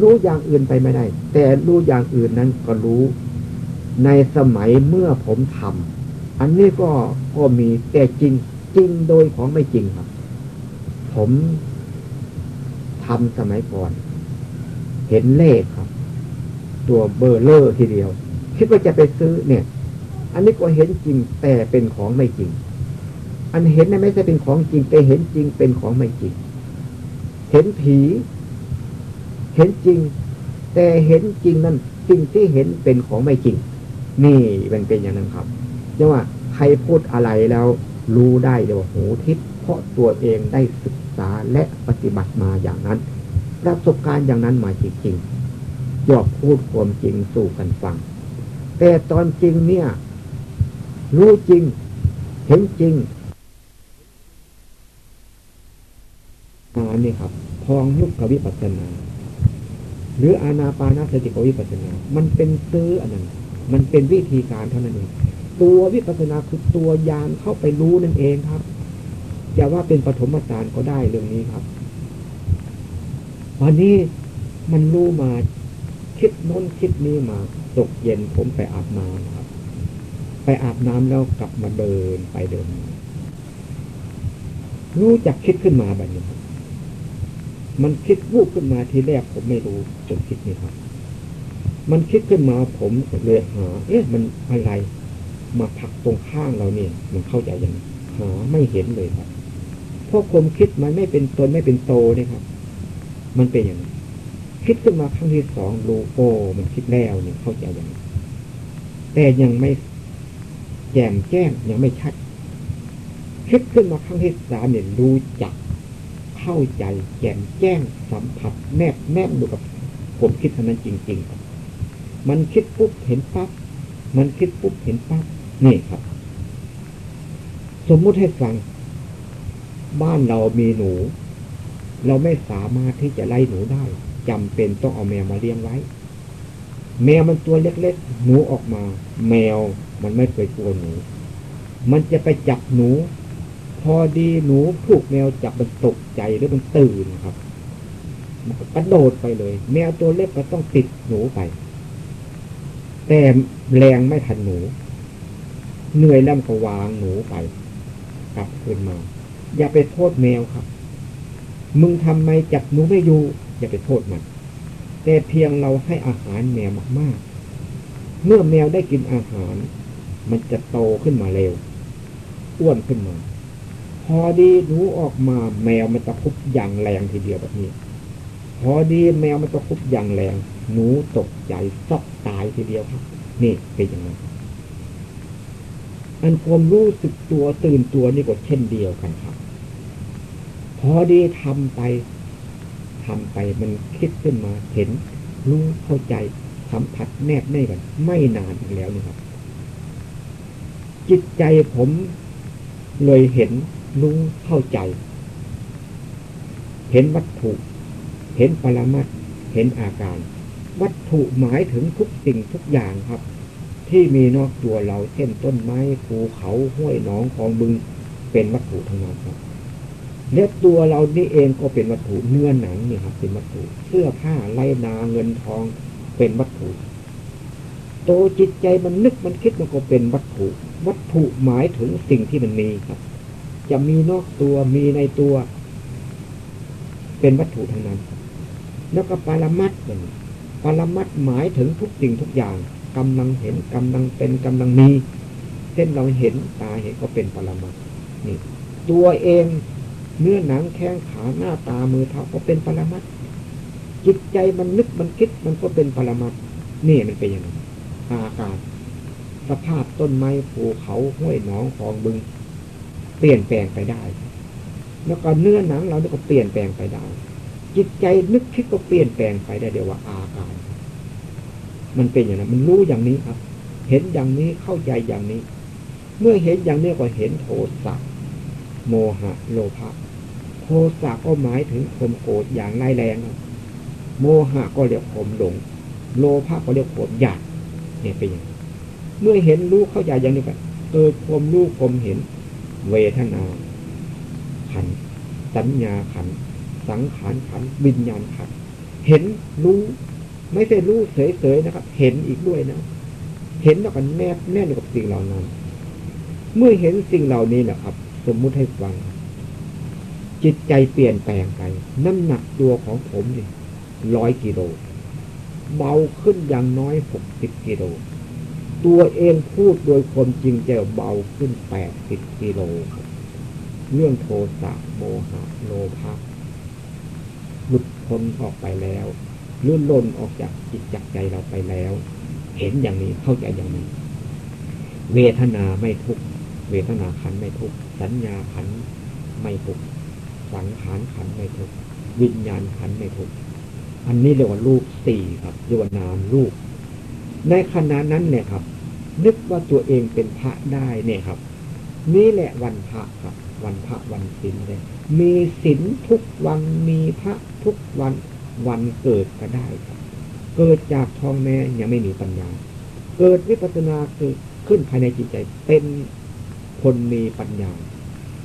รู้อย่างอื่นไปไม่ได้ แต่รู้อย่างอื่นนั้นก็รู้ ในสมัยเมื่อผมทำอันนี้ก็ก็มีแต่จริงจริงโดยของไม่จริงครับ ผมทำสมัยก่อน เห็นเลขครับ ตัวเบอร์เลอร์ทีเดียว คิดว่าจะไปซื้อเนี่ย อันนี้ก็เห็นจริงแต่เป็นของไม่จริง อันเห็นนะไม่ใช่เป็นของจริง แต่เห็นจริงเป็นของไม่จริง เห็นผี เห็นจริง แต่เห็นจริงนั้นสิ่งที่เห็นเป็นของไม่จริง นี่มันเป็นอย่างนั้นครับเรียกว่าใครพูดอะไรแล้วรู้ได้เดี๋ยวหูทิพย์เพราะตัวเองได้ศึกษาและปฏิบัติมาอย่างนั้น ประสบการณ์อย่างนั้นมาจริงๆยอบพูดความจริงสู่กันฟัง แต่ตอนจริงเนี่ย รู้จริง เห็นจริงอันนี้ครับ พองยุกวิปัสสนา หรืออานาปานาสติกวิปัสนา มันเป็นซื้ออันนั้น มันเป็นวิธีการเท่านั้นเอง ตัววิปัสนาคือตัวยานเข้าไปรู้นั่นเองครับจะว่าเป็นปฐมฌานก็ได้เรื่องนี้ครับ วันนี้มันรู้มาคิดน้นคิดนี้มาตกเย็นผมไปอาบน้ำครับ ไปอาบน้ำแล้วกลับมาเดินไปเดิน รู้จักคิดขึ้นมาแบบนี้ มันคิดวูบขึ้นมาทีแรกผมไม่รู้จนคิดนี่ครับ มันคิดขึ้นมาผมเลยหา เอ๊ะมันอะไร มาผักตรงข้างเราเนี่ยมันเข้าใจยังหาไม่เห็นเลยครับเพราะความคิดมันไม่เป็นตนไม่เป็นโตนี่ครับ มันเป็นอย่างนี้คิดขึ้นมาครั้งที่สองรูโอมันคิดแล้วเนี่ยเข้าใจอย่างนี้แต่ยังไม่แจ่มแจ้งยังไม่ชัดคิดขึ้นมาครั้งที่สามเนี่ยรู้จัก เข้าใจแจ่มแจ้งสัมผัสแนบแนบดูกับผมคิดเท่านั้นจริง ๆ มันคิดปุ๊บเห็นปั๊บมันคิดปุ๊บเห็นปั๊บนี่ครับ สมมุติให้ฟัง บ้านเรามีหนู เราไม่สามารถที่จะไล่หนูได้จำเป็นต้องเอาแมวมาเลี้ยงไว้ แมวมันตัวเล็กๆ หนูออกมา แมวมันไม่เคยกลัวหนู มันจะไปจับหนู พอดีหนูผูกแมวจับมันตกใจหรือมันตื่นครับมันกระโดดไปเลย แมวตัวเล็กก็ต้องติดหนูไป แต่แรงไม่ทันหนู เหนื่อยแล้วก็วางหนูไป กลับคืนมา อย่าไปโทษแมวครับ มึงทำไมจับหนูไม่อยู่ อย่าไปโทษมัน แต่เพียงเราให้อาหารแมวมากๆ เมื่อแมวได้กินอาหาร มันจะโตขึ้นมาเร็ว อ้วนขึ้นมา อดีหนูออกมาแมวมันตะคุบอย่างแรงทีเดียวแบบนี้ พอดีแมวมันตะคุบอย่างแรง หนูตกใจซอกตายทีเดียวครับ นี่เป็นอย่างนั้นอันความรู้สึกตัวตื่นตัวนี่ก็เช่นเดียวกันครับ พอดีทำไปทำไปมันคิดขึ้นมาเห็น รู้เข้าใจสัมผัสแนบแน่กัน ไม่นานอีกแล้วนี่ครับ จิตใจผมเลยเห็น รู้เข้าใจ เห็นวัตถุ เห็นปรมัตเห็นอาการ วัตถุหมายถึงทุกสิ่งทุกอย่างครับ ที่มีนอกตัวเราเช่นต้นไม้ภูเขาห้วยหนองคลองบึงเป็นวัตถุทั้งนั้นครับและตัวเรานี่เองก็เป็นวัตถุเนื้อหนังนี่ครับ เป็นวัตถุเสื้อผ้าไรนาเงินทองเป็นวัตถุ โตจิตใจมันนึกมันคิดมันก็เป็นวัตถุ วัตถุหมายถึงสิ่งที่มันมีครับ จะมีนอกตัวมีในตัว เป็นวัตถุทั้งนั้น แล้วก็ปารมัดเป็นปารมัดหมายถึงทุกสิ่งทุกอย่างกำลังเห็นกำลังเป็นกำลังมีเช่นเราเห็นตาเห็นก็เป็นปรมัดนี่ ตัวเองเนื้อหนังแข้งขาหน้าตามือเท้าก็เป็นปรมัดจิตใจมันนึกมันคิดมันก็เป็นปรมัดนี่มันเป็นอย่างไรอาการสภาพต้นไม้ภูเขาห้วยหนองคลองบึง เปลี่ยนแปลงไปได้ แล้วก็เนื้อหนังเราก็เปลี่ยนแปลงไปได้ จิตใจนึกคิดก็เปลี่ยนแปลงไปได้เดี๋ยวว่าอาการ มันเป็นอย่างนั้นมันรู้อย่างนี้ครับ เห็นอย่างนี้เข้าใจอย่างนี้ เมื่อเห็นอย่างนี้ก็เห็นโทสะโมหะ โลภะโทสะก็หมายถึงคมโกรธอย่างร้ายแรงโมหะก็เรียกคมหลง โลภะก็เรียกคมอยากเนี่ยเป็นอย่างเมื่อเห็นรู้เข้าใจอย่างนี้ก็เกิดความรู้ความเห็น เวทนาขัน สัญญาขัน สังขารขัน วิญญาณขัน เห็นรู้ไม่ใช่รู้เฉยๆนะครับ เห็นอีกด้วยนะ เห็นแล้วกันแนบแน่นกับสิ่งเหล่านั้น เมื่อเห็นสิ่งเหล่านี้นะครับ สมมุติให้ฟัง จิตใจเปลี่ยนแปลงไป น้ำหนักตัวของผมนี่ร้อยกิโล เบาขึ้นอย่างน้อยหกสิบกิโล ตัวเองพูดโดยความจริงจะเบาขึ้นแปดสิบกิโลเรื่องโทสะโมหะโลภะหลุดพ้นออกไปแล้วลื่นล่นออกจากจิตจากใจเราไปแล้ว เห็นอย่างนี้เข้าใจอย่างนี้ เวทนาไม่ทุกเวทนาขันไม่ทุกสัญญาขันไม่ทุกสังขารขันไม่ทุกวิญญาณขันไม่ทุกอันนี้เรียกว่ารูปสี่ครับเรียกว่านามรูป ในขณะนั้นเนี่ยครับ นึกว่าตัวเองเป็นพระได้เนี่ยครับ นี่แหละวันพระครับ วันพระวันศีลเลย มีศีลทุกวันมีพระทุกวันวันเกิดก็ได้ครับ เกิดจากท้องแม่ยังไม่มีปัญญา เกิดวิปัสนาเกิดขึ้นภายในจิตใจเป็นคนมีปัญญา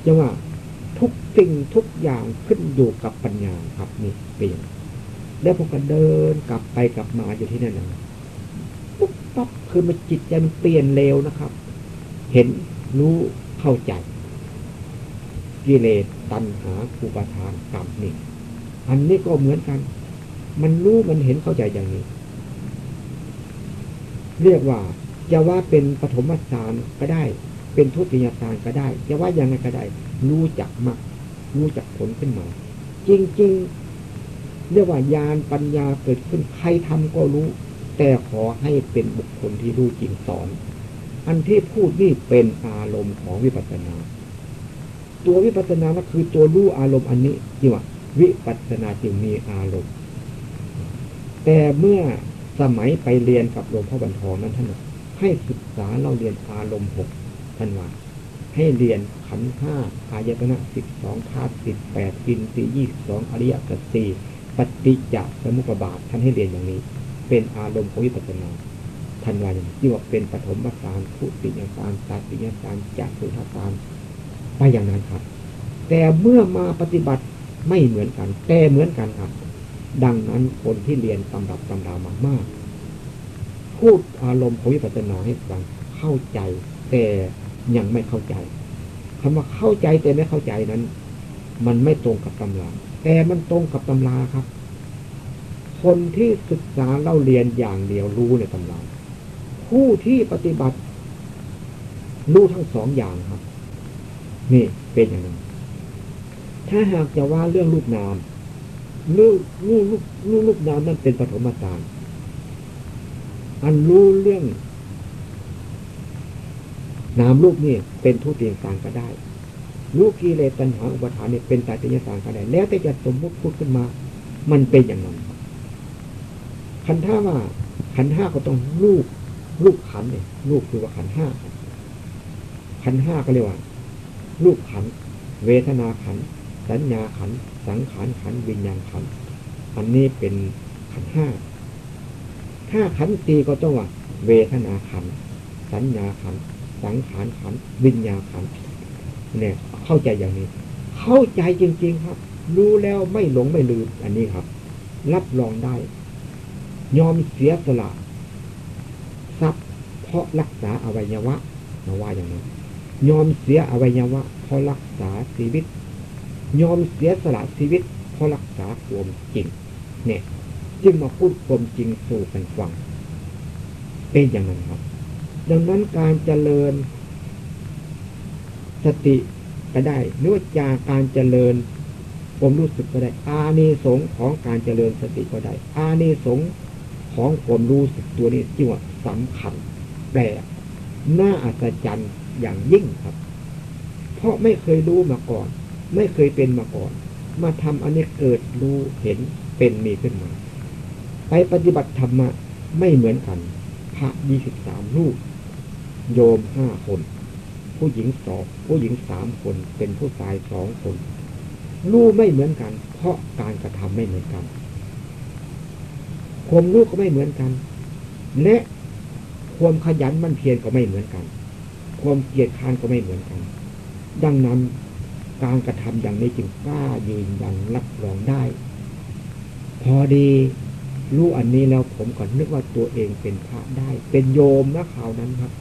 จังว่าทุกสิ่งทุกอย่างขึ้นอยู่กับปัญญาครับนี่เปลี่ยนแล้วผมก็เดินกลับไปกลับมาอยู่ที่นั่นนะ ปุ๊บปั๊บคือมันจิตใจมันเปลี่ยนเร็วนะครับ เห็นรู้เข้าใจกิเลสตัณหาภูปทานกรรมนี่อันนี้ก็เหมือนกัน มันรู้มันเห็นเข้าใจอย่างนี้ เรียกว่าจะว่าเป็นปฐมฌานก็ได้ เป็นทุติยฌานก็ได้จะว่ายังไงก็ได้ รู้จักมากรู้จักผลขึ้นมา จริง ๆ เรียกว่าญาณปัญญาเกิดขึ้นใครทำก็รู้ แต่ขอให้เป็นบุคคลที่รู้จริงสอน อันที่พูดนี่เป็นอารมณ์ของวิปัสสนา ตัววิปัสสนาก็คือตัวรู้อารมณ์อันนี้จริว่าวิปัสสนาจึงมีอารมณ์ แต่เมื่อสมัยไปเรียนกับหลวงพ่อบรรทองนั้นท่านให้ศึกษาเราเรียนอารมณ์หกท่านว่าให้เรียนขันห้าอายตนะสิบสองธาตุสิบแปดอินทรีย์ยี่สิบสองอริยสัจสี่ปฏิจจสมุปบาทท่านให้เรียนอย่างนี้ เป็นอารมณ์ของวิปัสสนาท่านว่าอย่างนี้ว่าเป็นปฐมฌานทุติยฌานตติยฌานจัตุทฌานไปอย่างนั้นครับ แต่เมื่อมาปฏิบัติไม่เหมือนกัน แต่เหมือนกันครับ ดังนั้นคนที่เรียนตำรับตำรามามาก พูดอารมณ์ของวิปัสสนาให้ฟังเข้าใจ แต่ยังไม่เข้าใจคำว่าเข้าใจแต่ไม่เข้าใจนั้น มันไม่ตรงกับตำราแต่มันตรงกับตำราครับ คนที่ศึกษาเล่าเรียนอย่างเดียวรู้ในตำราผู้ที่ปฏิบัติ รู้ทั้งสองอย่างครับ นี่เป็นอย่างนั้นถ้าหากจะว่าเรื่องรูปนามรูรูปรูปรูปรูปนามนั่นเป็นปฐมฌานอันรู้เรื่อง นามรูปนี่เป็นทุติยฌานก็ได้รู้กิเลสตัณหาอุปทานนี่เป็นตาติยฌานก็ได้ แล้วแต่จะสมมติพูดขึ้นมา มันเป็นอย่างนั้น ขันท่าว่าขันห้าก็ต้องรูปรูปขันเนี่ยรูปคือว่าขันห้าขันห้าก็เรียกว่ารูปขัน เวทนาขัน สัญญาขัน สังขารขันวิญญาณขัน อันนี้เป็นขันห้าถ้าขันตีก็ต้องว่า เวทนาขัน สัญญาขัน สังขารขัน วิญญาณขันเนี่ยเข้าใจอย่างนี้ เข้าใจจริง ๆ ครับ รู้แล้วไม่หลงไม่ลืมอันนี้ครับ รับรองได้ ยอมเสียสละทรัพย์เพราะรักษาอวัยวะมาว่าอย่างนั้นยอมเสียอวัยวะเพราะรักษาชีวิต ยอมเสียสละชีวิตเพราะรักษาความจริง เนี่ย จึงมาพูดความจริงสู่กันฟัง เป็นอย่างนั้นครับ ดังนั้นการเจริญ สติก็ได้หรือว่าจากการเจริญผมรู้สึกก็ได้ อานิสงส์ของการเจริญสติก็ได้ อานิสงส์ ของผมรู้สึกตัวนี้จีว่าสำคัญแปลกน่าอัศจรรย์อย่างยิ่งครับ เพราะไม่เคยรู้มาก่อน ไม่เคยเป็นมาก่อน มาทำอันนี้เกิดรู้เห็นเป็นมีขึ้นมา ไปปฏิบัติธรรมะไม่เหมือนกัน พระยี่สิบสามลูกโยมห้าคน ผู้หญิงสองผู้หญิงสามคนเป็นผู้ชายสองคนรู้ไม่เหมือนกัน เพราะการกระทำไม่เหมือนกัน ความรู้ก็ไม่เหมือนกัน และความขยันมันเพียรก็ไม่เหมือนกัน ความเกียจค้านก็ไม่เหมือนกัน ดังนั้นการกระทำอย่างนี้จึงกล้ายืนยันรับรองได้ พอดีรู้อันนี้แล้วผมก็นึกว่าตัวเองเป็นพระได้ เป็นโยมนะข่าวนั้นครับ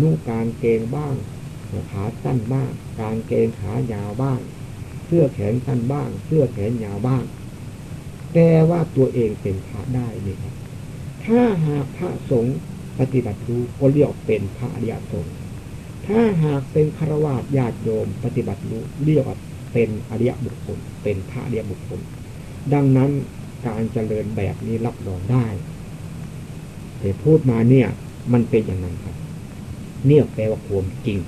นุ่งการเกงบ้างขาสั้นบ้างการเกงขายาวบ้าง เสื้อแขนสั้นบ้าง เสื้อแขนยาวบ้าง แต่ว่าตัวเองเป็นพระได้นี่ครับ ถ้าหากพระสงฆ์ปฏิบัติรู้ก็เรียกเป็นพระอริยสงฆ์ถ้าหากเป็นฆราวาสญาติโยม ปฏิบัติรู้เรียกว่าเป็นอริยบุคคล เป็นพระอริยบุคคล ดังนั้นการเจริญแบบนี้รับรองได้แต่พูดมาเนี่ย มันเป็นอย่างนั้นครับ เนี่ยแปลว่าความจริง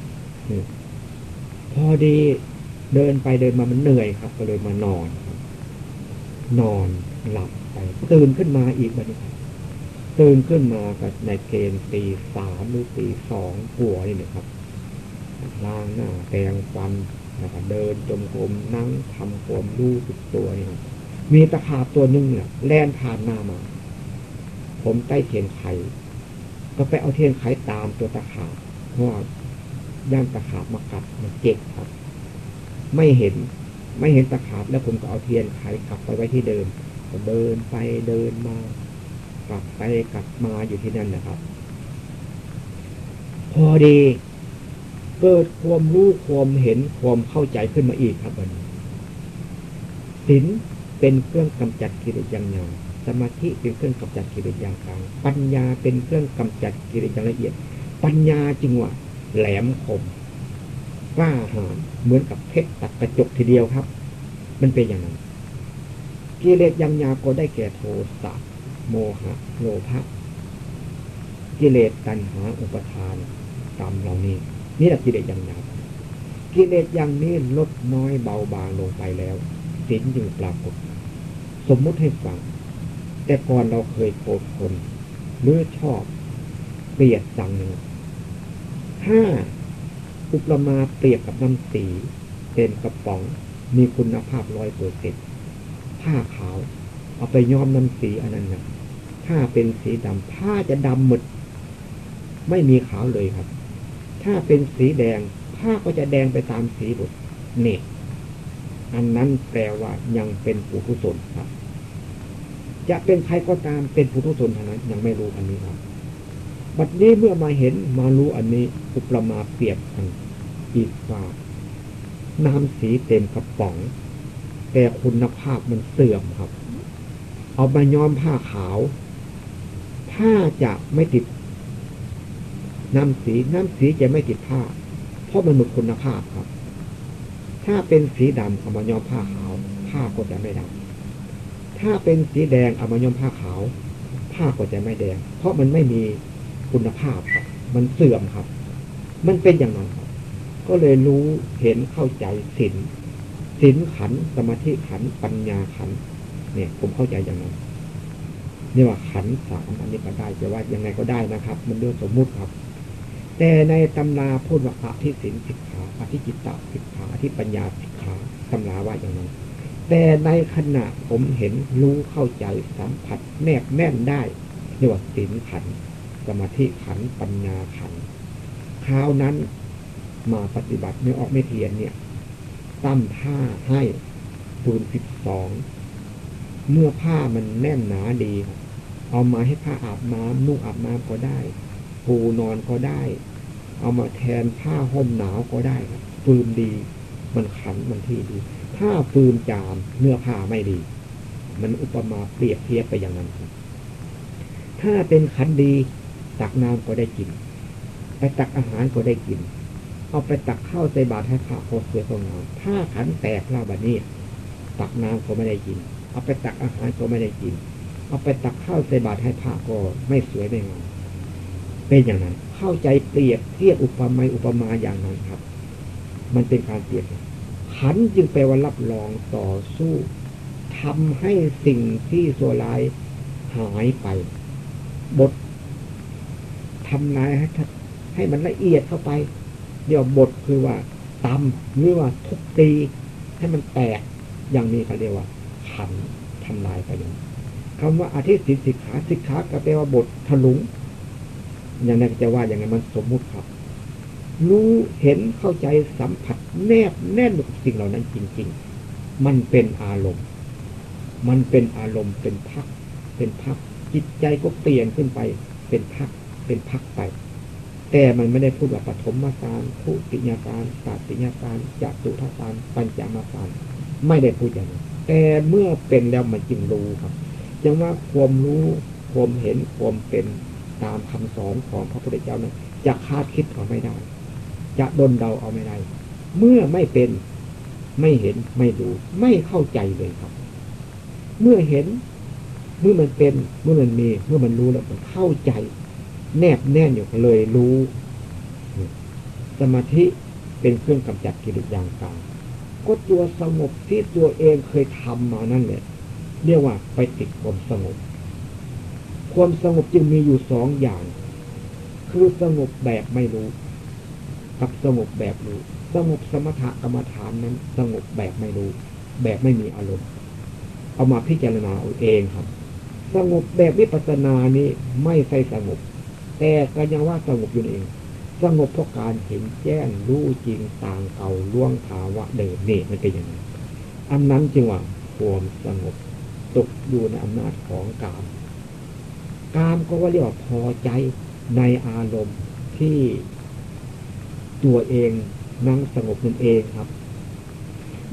พอดีเดินไปเดินมามันเหนื่อยครับ ก็เลยมานอน นอนหลับไปตื่นขึ้นมาอีกบัดนี้ครับตื่นขึ้นมากับในเกณฑ์ตีสามหรือตีสองหัวนี่นะครับล้างหน้าแปรงฟันนะครับเดินจมกรมนั่งทำความรู้สึกตัวนี่ครับมีตะขาบตัวหนึ่งเนี่ยแล่นผ่านหน้ามา ผมใต้เทียนไขก็ไปเอาเทียนไขตามตัวตะขาบเพราะว่าย่างตะขาบมากัดมันเจ็บครับ ไม่เห็น ไม่เห็นตะขาบแล้วผมก็เอาเทียนไขกลับไปไว้ที่เดิมก็เดินไปเดินมา กลับไปกลับมาอยู่ที่นั่นนะครับ พอดี เกิดความรู้ความเห็นความเข้าใจขึ้นมาอีกครับวันนี้สินเป็นเครื่องกำจัดกิเลสอย่างหยาบสมาธิเป็นเครื่องกำจัดกิเลสอย่างกลางปัญญาเป็นเครื่องกำจัดกิเลสอย่างละเอียด ปัญญาจริงว่าแหลมคมกล้าหาญ เหมือนกับเพชรตัดกระจกทีเดียวครับ มันเป็นอย่างนั้นกิเลสยังยาก็ได้แก่โทสะโมหะโลภะกิเลสตัณหาอุปทานกรรมเหล่านี้ นี่แหละกิเลสยังยากิเลสอย่างนี้ลดน้อยเบาบางลงไปแล้วศีลจึงปรากฏ สมมุติให้ฟัง แต่ก่อนเราเคยโกรธคนหรือชอบเกลียดจังหนึ่งถ้า อุปมาเปรียบกับน้ำสีเต็มกระป๋อง มีคุณภาพร้อยเปอร์เซ็นผ้าขาว เอาไปย้อมน้ำสีอันนั้นนะถ้าเป็นสีดำผ้าจะดำหมด ไม่มีขาวเลยครับ ถ้าเป็นสีแดง ผ้าก็จะแดงไปตามสีหมดเนี่ยอันนั้นแปลว่ายังเป็นปุถุชนครับ จะเป็นใครก็ตามเป็นปุถุชนเท่านั้นยังไม่รู้อันนี้ครับ บัดนี้เมื่อมาเห็นมารู้อันนี้อุปมาเปรียบกันอีกว่าน้ำสีเต็มกระป๋อง แต่คุณภาพมันเสื่อมครับ เอามาย้อมผ้าขาวถ้าจะไม่ติด น้ำสีน้ำสีจะไม่ติดผ้า เพราะมันหมดคุณภาพครับ ถ้าเป็นสีดำเอามาย้อมผ้าขาว ผ้าก็จะไม่ดำถ้าเป็นสีแดงเอามาย้อมผ้าขาว ผ้าก็จะไม่แดง เพราะมันไม่มี คุณภาพครับ มันเสื่อมครับ มันเป็นอย่างนั้นครับ ก็เลยรู้เห็นเข้าใจสินสินขันสมาธิขันปัญญาขันเนี่ย ผมเข้าใจอย่างนั้นนี่ว่าขันสามอันนี้ก็ได้จะว่ายังไงก็ได้นะครับ มันเรื่องสมมุติครับ แต่ในตำราพูดว่าอธิสินสิกขาอธิจิตตสิกขาอธิปัญญาสิกขาตำราว่าอย่างนั้น แต่ในขณะผมเห็นรู้เข้าใจสัมผัสแนบแน่นได้เรียกว่าสินขัน สมาธิขันปัญญาขันคราวนั้นมาปฏิบัติไม่ออกไม่เทียนเนี่ย ตั้มผ้าให้ปูนสิบสองเมื่อผ้ามันแน่นหนาดี เอามาให้ผ้าอาบน้ำนุ่งอาบน้ำก็ได้ปูนอนก็ได้ เอามาแทนผ้าห่มหนาวก็ได้ครับฟืมดี มันขันมันที่ดี ถ้าฟืมจามเนื้อผ้าไม่ดี มันอุปมาเปรียบเทียบไปอย่างนั้น ถ้าเป็นขันดี ตักน้ำก็ได้กิน ไปตักอาหารก็ได้กิน เอาไปตักข้าวใส่บาตรให้ข้าโคเสือตรงงามถ้าขันแตกเล่าแบบนี้ ตักน้ำก็ไม่ได้กิน เอาไปตักอาหารก็ไม่ได้กิน เอาไปตักข้าวใส่บาตรให้พระก็ไม่สวยไม่งามเป็นอย่างนั้น เข้าใจเปรียบเทียบอุปมาอุปมาอย่างนั้นครับ มันเป็นการเปรียบขันจึงแปลว่ารับรองต่อสู้ทำให้สิ่งที่สัวร้ายหายไป บท ทำลายให้ให้มันละเอียดเข้าไป เดี๋ยวบทคือว่าตำหรือว่าทุบตีให้มันแตกอย่างนี้เขาเรียกว่าขันทำลายไปอย่างคำว่าอาทิตย์สิสิกขาสิกขาก็แปลว่าบทถลุงอย่างนั้นจะว่าอย่างไงมันสมมุติครับ รู้เห็นเข้าใจสัมผัสแนบแน่นกับสิ่งเหล่านั้นจริง ๆ มันเป็นอารมณ์ มันเป็นอารมณ์เป็นพัก เป็นพัก จิตใจก็เปลี่ยนขึ้นไปเป็นพัก เป็นพักไป แต่มันไม่ได้พูดว่าปฐมมาการผู้ติญาการศาสติญาการจัตุทัการปัญจมาการไม่ได้พูดอย่างนั้นแต่เมื่อเป็นแล้วมันจึงรู้ครับจังว่าความรู้ความเห็นความเป็นตามคำสอนของพระพุทธเจ้านั้นจะคาดคิดเอาไม่ได้ จะดนเดาเอาไม่ได้ เมื่อไม่เป็นไม่เห็นไม่ดูไม่เข้าใจเลยครับ เมื่อเห็น เมื่อมันเป็น เมื่อมันมี เมื่อมันรู้แล้วมันเข้าใจ แนบแน่นอยู่เลยรู้ สมาธิเป็นเครื่องกำจัดกิเลสอย่างกลางก็ตัวสงบที่ตัวเองเคยทำมานั่นแหละเรียกว่าไปติดความสงบ ความสงบจึงมีอยู่สองอย่าง คือสงบแบบไม่รู้ กับสงบแบบรู้ สงบสมถกรรมฐานนั้น สงบแบบไม่รู้ แบบไม่มีอารมณ์ เอามาพิจารณาเอาเองครับ สงบแบบวิปัสสนานี้ไม่ใช่สงบ แต่ก็ยังว่าสงบอยู่เอง สงบเพราะการเห็นแจ้งรู้จริงต่างเก่าล่วงภาวะเดิมนี่มันเป็นอย่างนั้นอันนั้นจึงว่าความสงบตกอยู่ในอำนาจของกาม กามก็ว่าเรียกว่าพอใจในอารมณ์ที่ตัวเองนั่งสงบนั่นเองครับ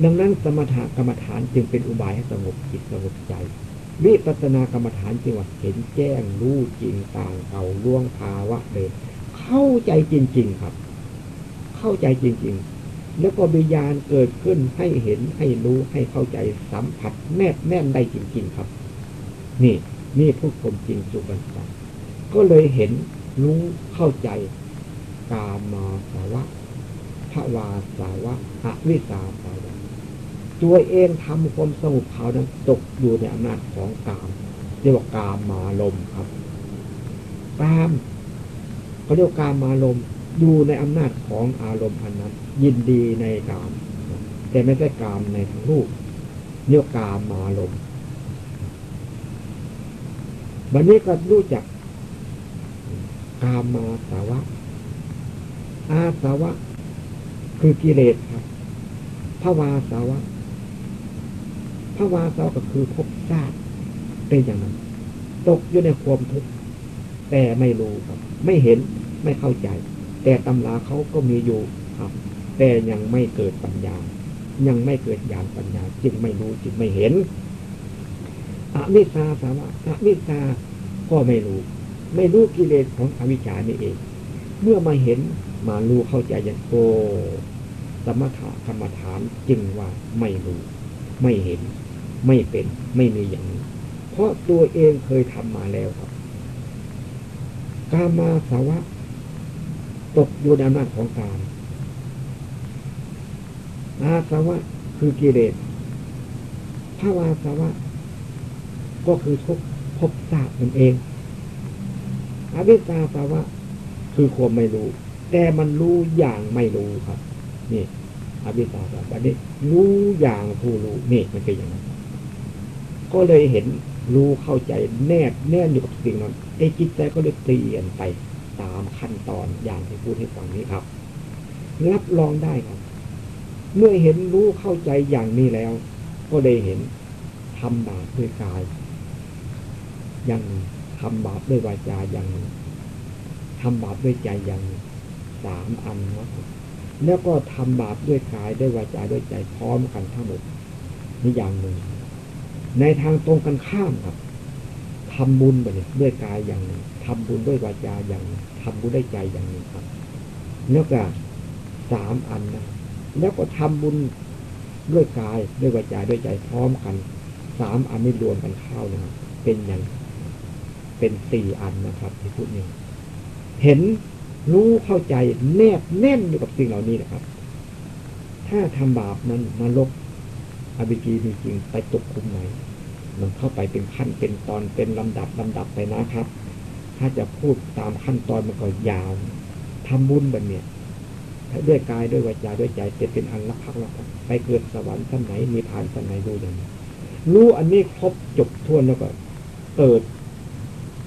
ดังนั้นสมถกรรมฐานจึงเป็นอุบายให้สงบจิตสงบใจ วิปัสสนากรรมฐานจึงว่าเห็นแจ้งรู้จริงต่างเก่าล่วงภาวะเดิมเข้าใจจริง ๆครับ เข้าใจจริง ๆ แล้วก็วิญญาณเกิดขึ้นให้เห็นให้รู้ให้เข้าใจสัมผัสแนบแน่นได้จริง ๆครับ นี่นี่พูดความจริงสุบันสังก็เลยเห็นรู้เข้าใจ กามาสาวะภวาสาวะอวิสาสาวะ ตัวเองทำความสงบเขานั้นตกอยู่ในอำนาจของกามเรียกว่ากามมาลมครับกามเขาเรียกกามมารมอยู่ในอำนาจของอารมณ์อันนั้น ยินดีในกาม แต่ไม่ใช่กามในทางรูปเรียกกามมารมวันนี้ก็รู้จักกามมาสาวะ อาสาวะ คือกิเลสครับภาวาสาวะ ภาวาสาก็คือภพชาติเป็นอย่างนั้น ตกอยู่ในความทุกข์แต่ไม่รู้ครับ ไม่เห็นไม่เข้าใจ แต่ตำราเขาก็มีอยู่ครับ แต่ยังไม่เกิดปัญญา ยังไม่เกิดญาณปัญญา จึงไม่รู้จึงไม่เห็นอวิชชาสาวะอวิชชาก็ไม่รู้ ไม่รู้กิเลสของอวิชชานี่เอง เมื่อมาเห็นมารู้เข้าใจอย่างโกสมถะกรรมฐานจึงว่าไม่รู้ ไม่เห็น ไม่เป็นไม่มีอย่างนี้ เพราะตัวเองเคยทำมาแล้วครับ กามาสาวะ ตกอยู่ในอำนาจของกามอาสาวะคือกิเลสภาวาสาวะ ก็คือทุกภพศาสตร์นั่นเองอวิชชาสาวะ คือความไม่รู้ แต่มันรู้อย่างไม่รู้ครับ นี่อวิชชาสาวะนี่รู้อย่างผู้รู้นี่มันเป็นอย่างนั้น ก็เลยเห็นรู้เข้าใจแนบแน่นอยู่กับสิ่งนั้นไอ้จิตใจก็เลยเปลี่ยนไปตามขั้นตอนอย่างที่พูดให้ฟังนี้ครับ รับรองได้ครับ เมื่อเห็นรู้เข้าใจอย่างนี้แล้ว ก็ได้เห็นทำบาปด้วยกาย อย่างทำบาปด้วยวาจาอย่างทำบาปด้วยใจอย่างสามอันนะแล้วก็ทำบาปด้วยกายด้วยวาจาด้วยใจพร้อมกันทั้งหมดนี่อย่างหนึ่ง ในทางตรงกันข้ามครับทำบุญไปเนี่ยด้วยกายอย่างหนึ่งทำบุญด้วยวาจาอย่างหนึ่งทำบุญด้วยใจอย่างหนึ่งครับแล้วก็สามอันนะแล้วก็ทำบุญด้วยกายด้วยวาจาด้วยใจพร้อมกันสามอันนี้รวมกันเข้านะครับเป็นอย่างเป็นสี่อันนะครับที่พูดนี่เห็นรู้เข้าใจแนบแน่นอยู่กับสิ่งเหล่านี้นะครับ ถ้าทำบาปนั้นนรกอบิกีจริงไปตกคุมไหน มันเข้าไปเป็นขั้นเป็นตอนเป็นลำดับลำดับไปนะครับ ถ้าจะพูดตามขั้นตอนมันก็ยาวทำบุญแบบเนี้ยด้วยกายด้วยวาจาด้วยใจจะเป็นอันละพักละพักไปเกิดสวรรค์ท่านไหนมีผ่านท่านไหนดูอย่างนี้รู้อันนี้ครบจบทวนแล้วก็เกิด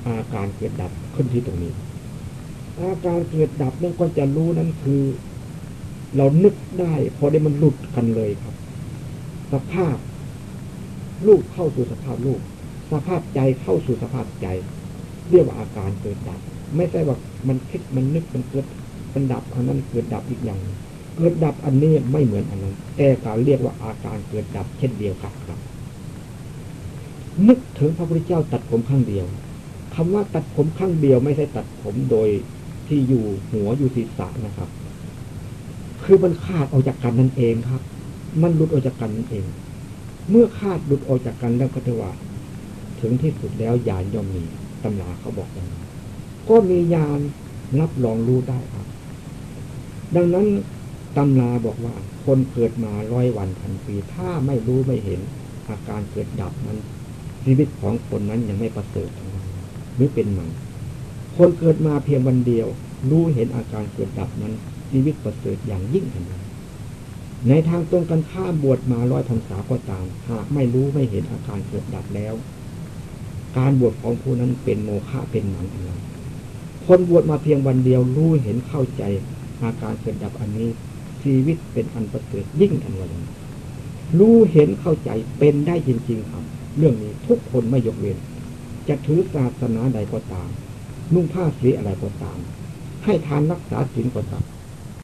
อาการเกิดดับขึ้นที่ตรงนี้ อาการเกิดดับนั่นก็จะรู้นั่นคือ เรานึกได้พอได้มันหลุดกันเลยครับ สภาพ ลูกเข้าสู่สภาพลูกสภาพใจเข้าสู่สภาพใจ เรียกว่าอาการเกิดดับ ไม่ใช่ว่ามันคิดมันนึกมันเกิดมันดับอันนั้นเกิดดับอีกอย่างเกิดดับอันนี้ไม่เหมือนอันนั้นแต่การเรียกว่าอาการเกิดดับเช่นเดียวกันครับ นึกถึงพระพุทธเจ้าตัดผมข้างเดียวคำว่าตัดผมข้างเดียวไม่ใช่ตัดผมโดยที่อยู่หัวอยู่ศีรษะนะครับ คือมันขาดออกจากกันนั่นเองครับ มันหลุดออกจากกันนั่นเอง เมื่อขาดหลุดออกจากกันแล้วก็จะว่า ถึงที่สุดแล้วยานย่อมมีตำราเขาบอกอย่างนี้ก็มียานรับรองรู้ได้ครับ ดังนั้นตำราบอกว่า คนเกิดมาร้อยวันพันปี ถ้าไม่รู้ไม่เห็น อาการเกิดดับนั้น ชีวิตของคนนั้นยังไม่ประเสริฐหรือเป็นมันคนเกิดมาเพียงวันเดียว รู้เห็นอาการเกิดดับนั้น ชีวิตประเสริฐอย่างยิ่งขนาด ในทางตรงกันข้ามบวชมาร้อยพรรษาก็ตามหากไม่รู้ไม่เห็นอาการเกิดดับแล้ว การบวชของผู้นั้นเป็นโมฆะเป็นหมันอะไรคนบวชมาเพียงวันเดียวรู้เห็นเข้าใจ อาการเกิดดับอันนี้ ชีวิตเป็นอันประเสริฐยิ่งอันวันรู้เห็นเข้าใจเป็นได้จริง ๆ ครับ เรื่องนี้ทุกคนไม่ยกเว้นจะถือศาสนาใดก็ตาม นุ่งผ้าสีอะไรก็ตาม ให้ทานรักษาศีลก็ตาม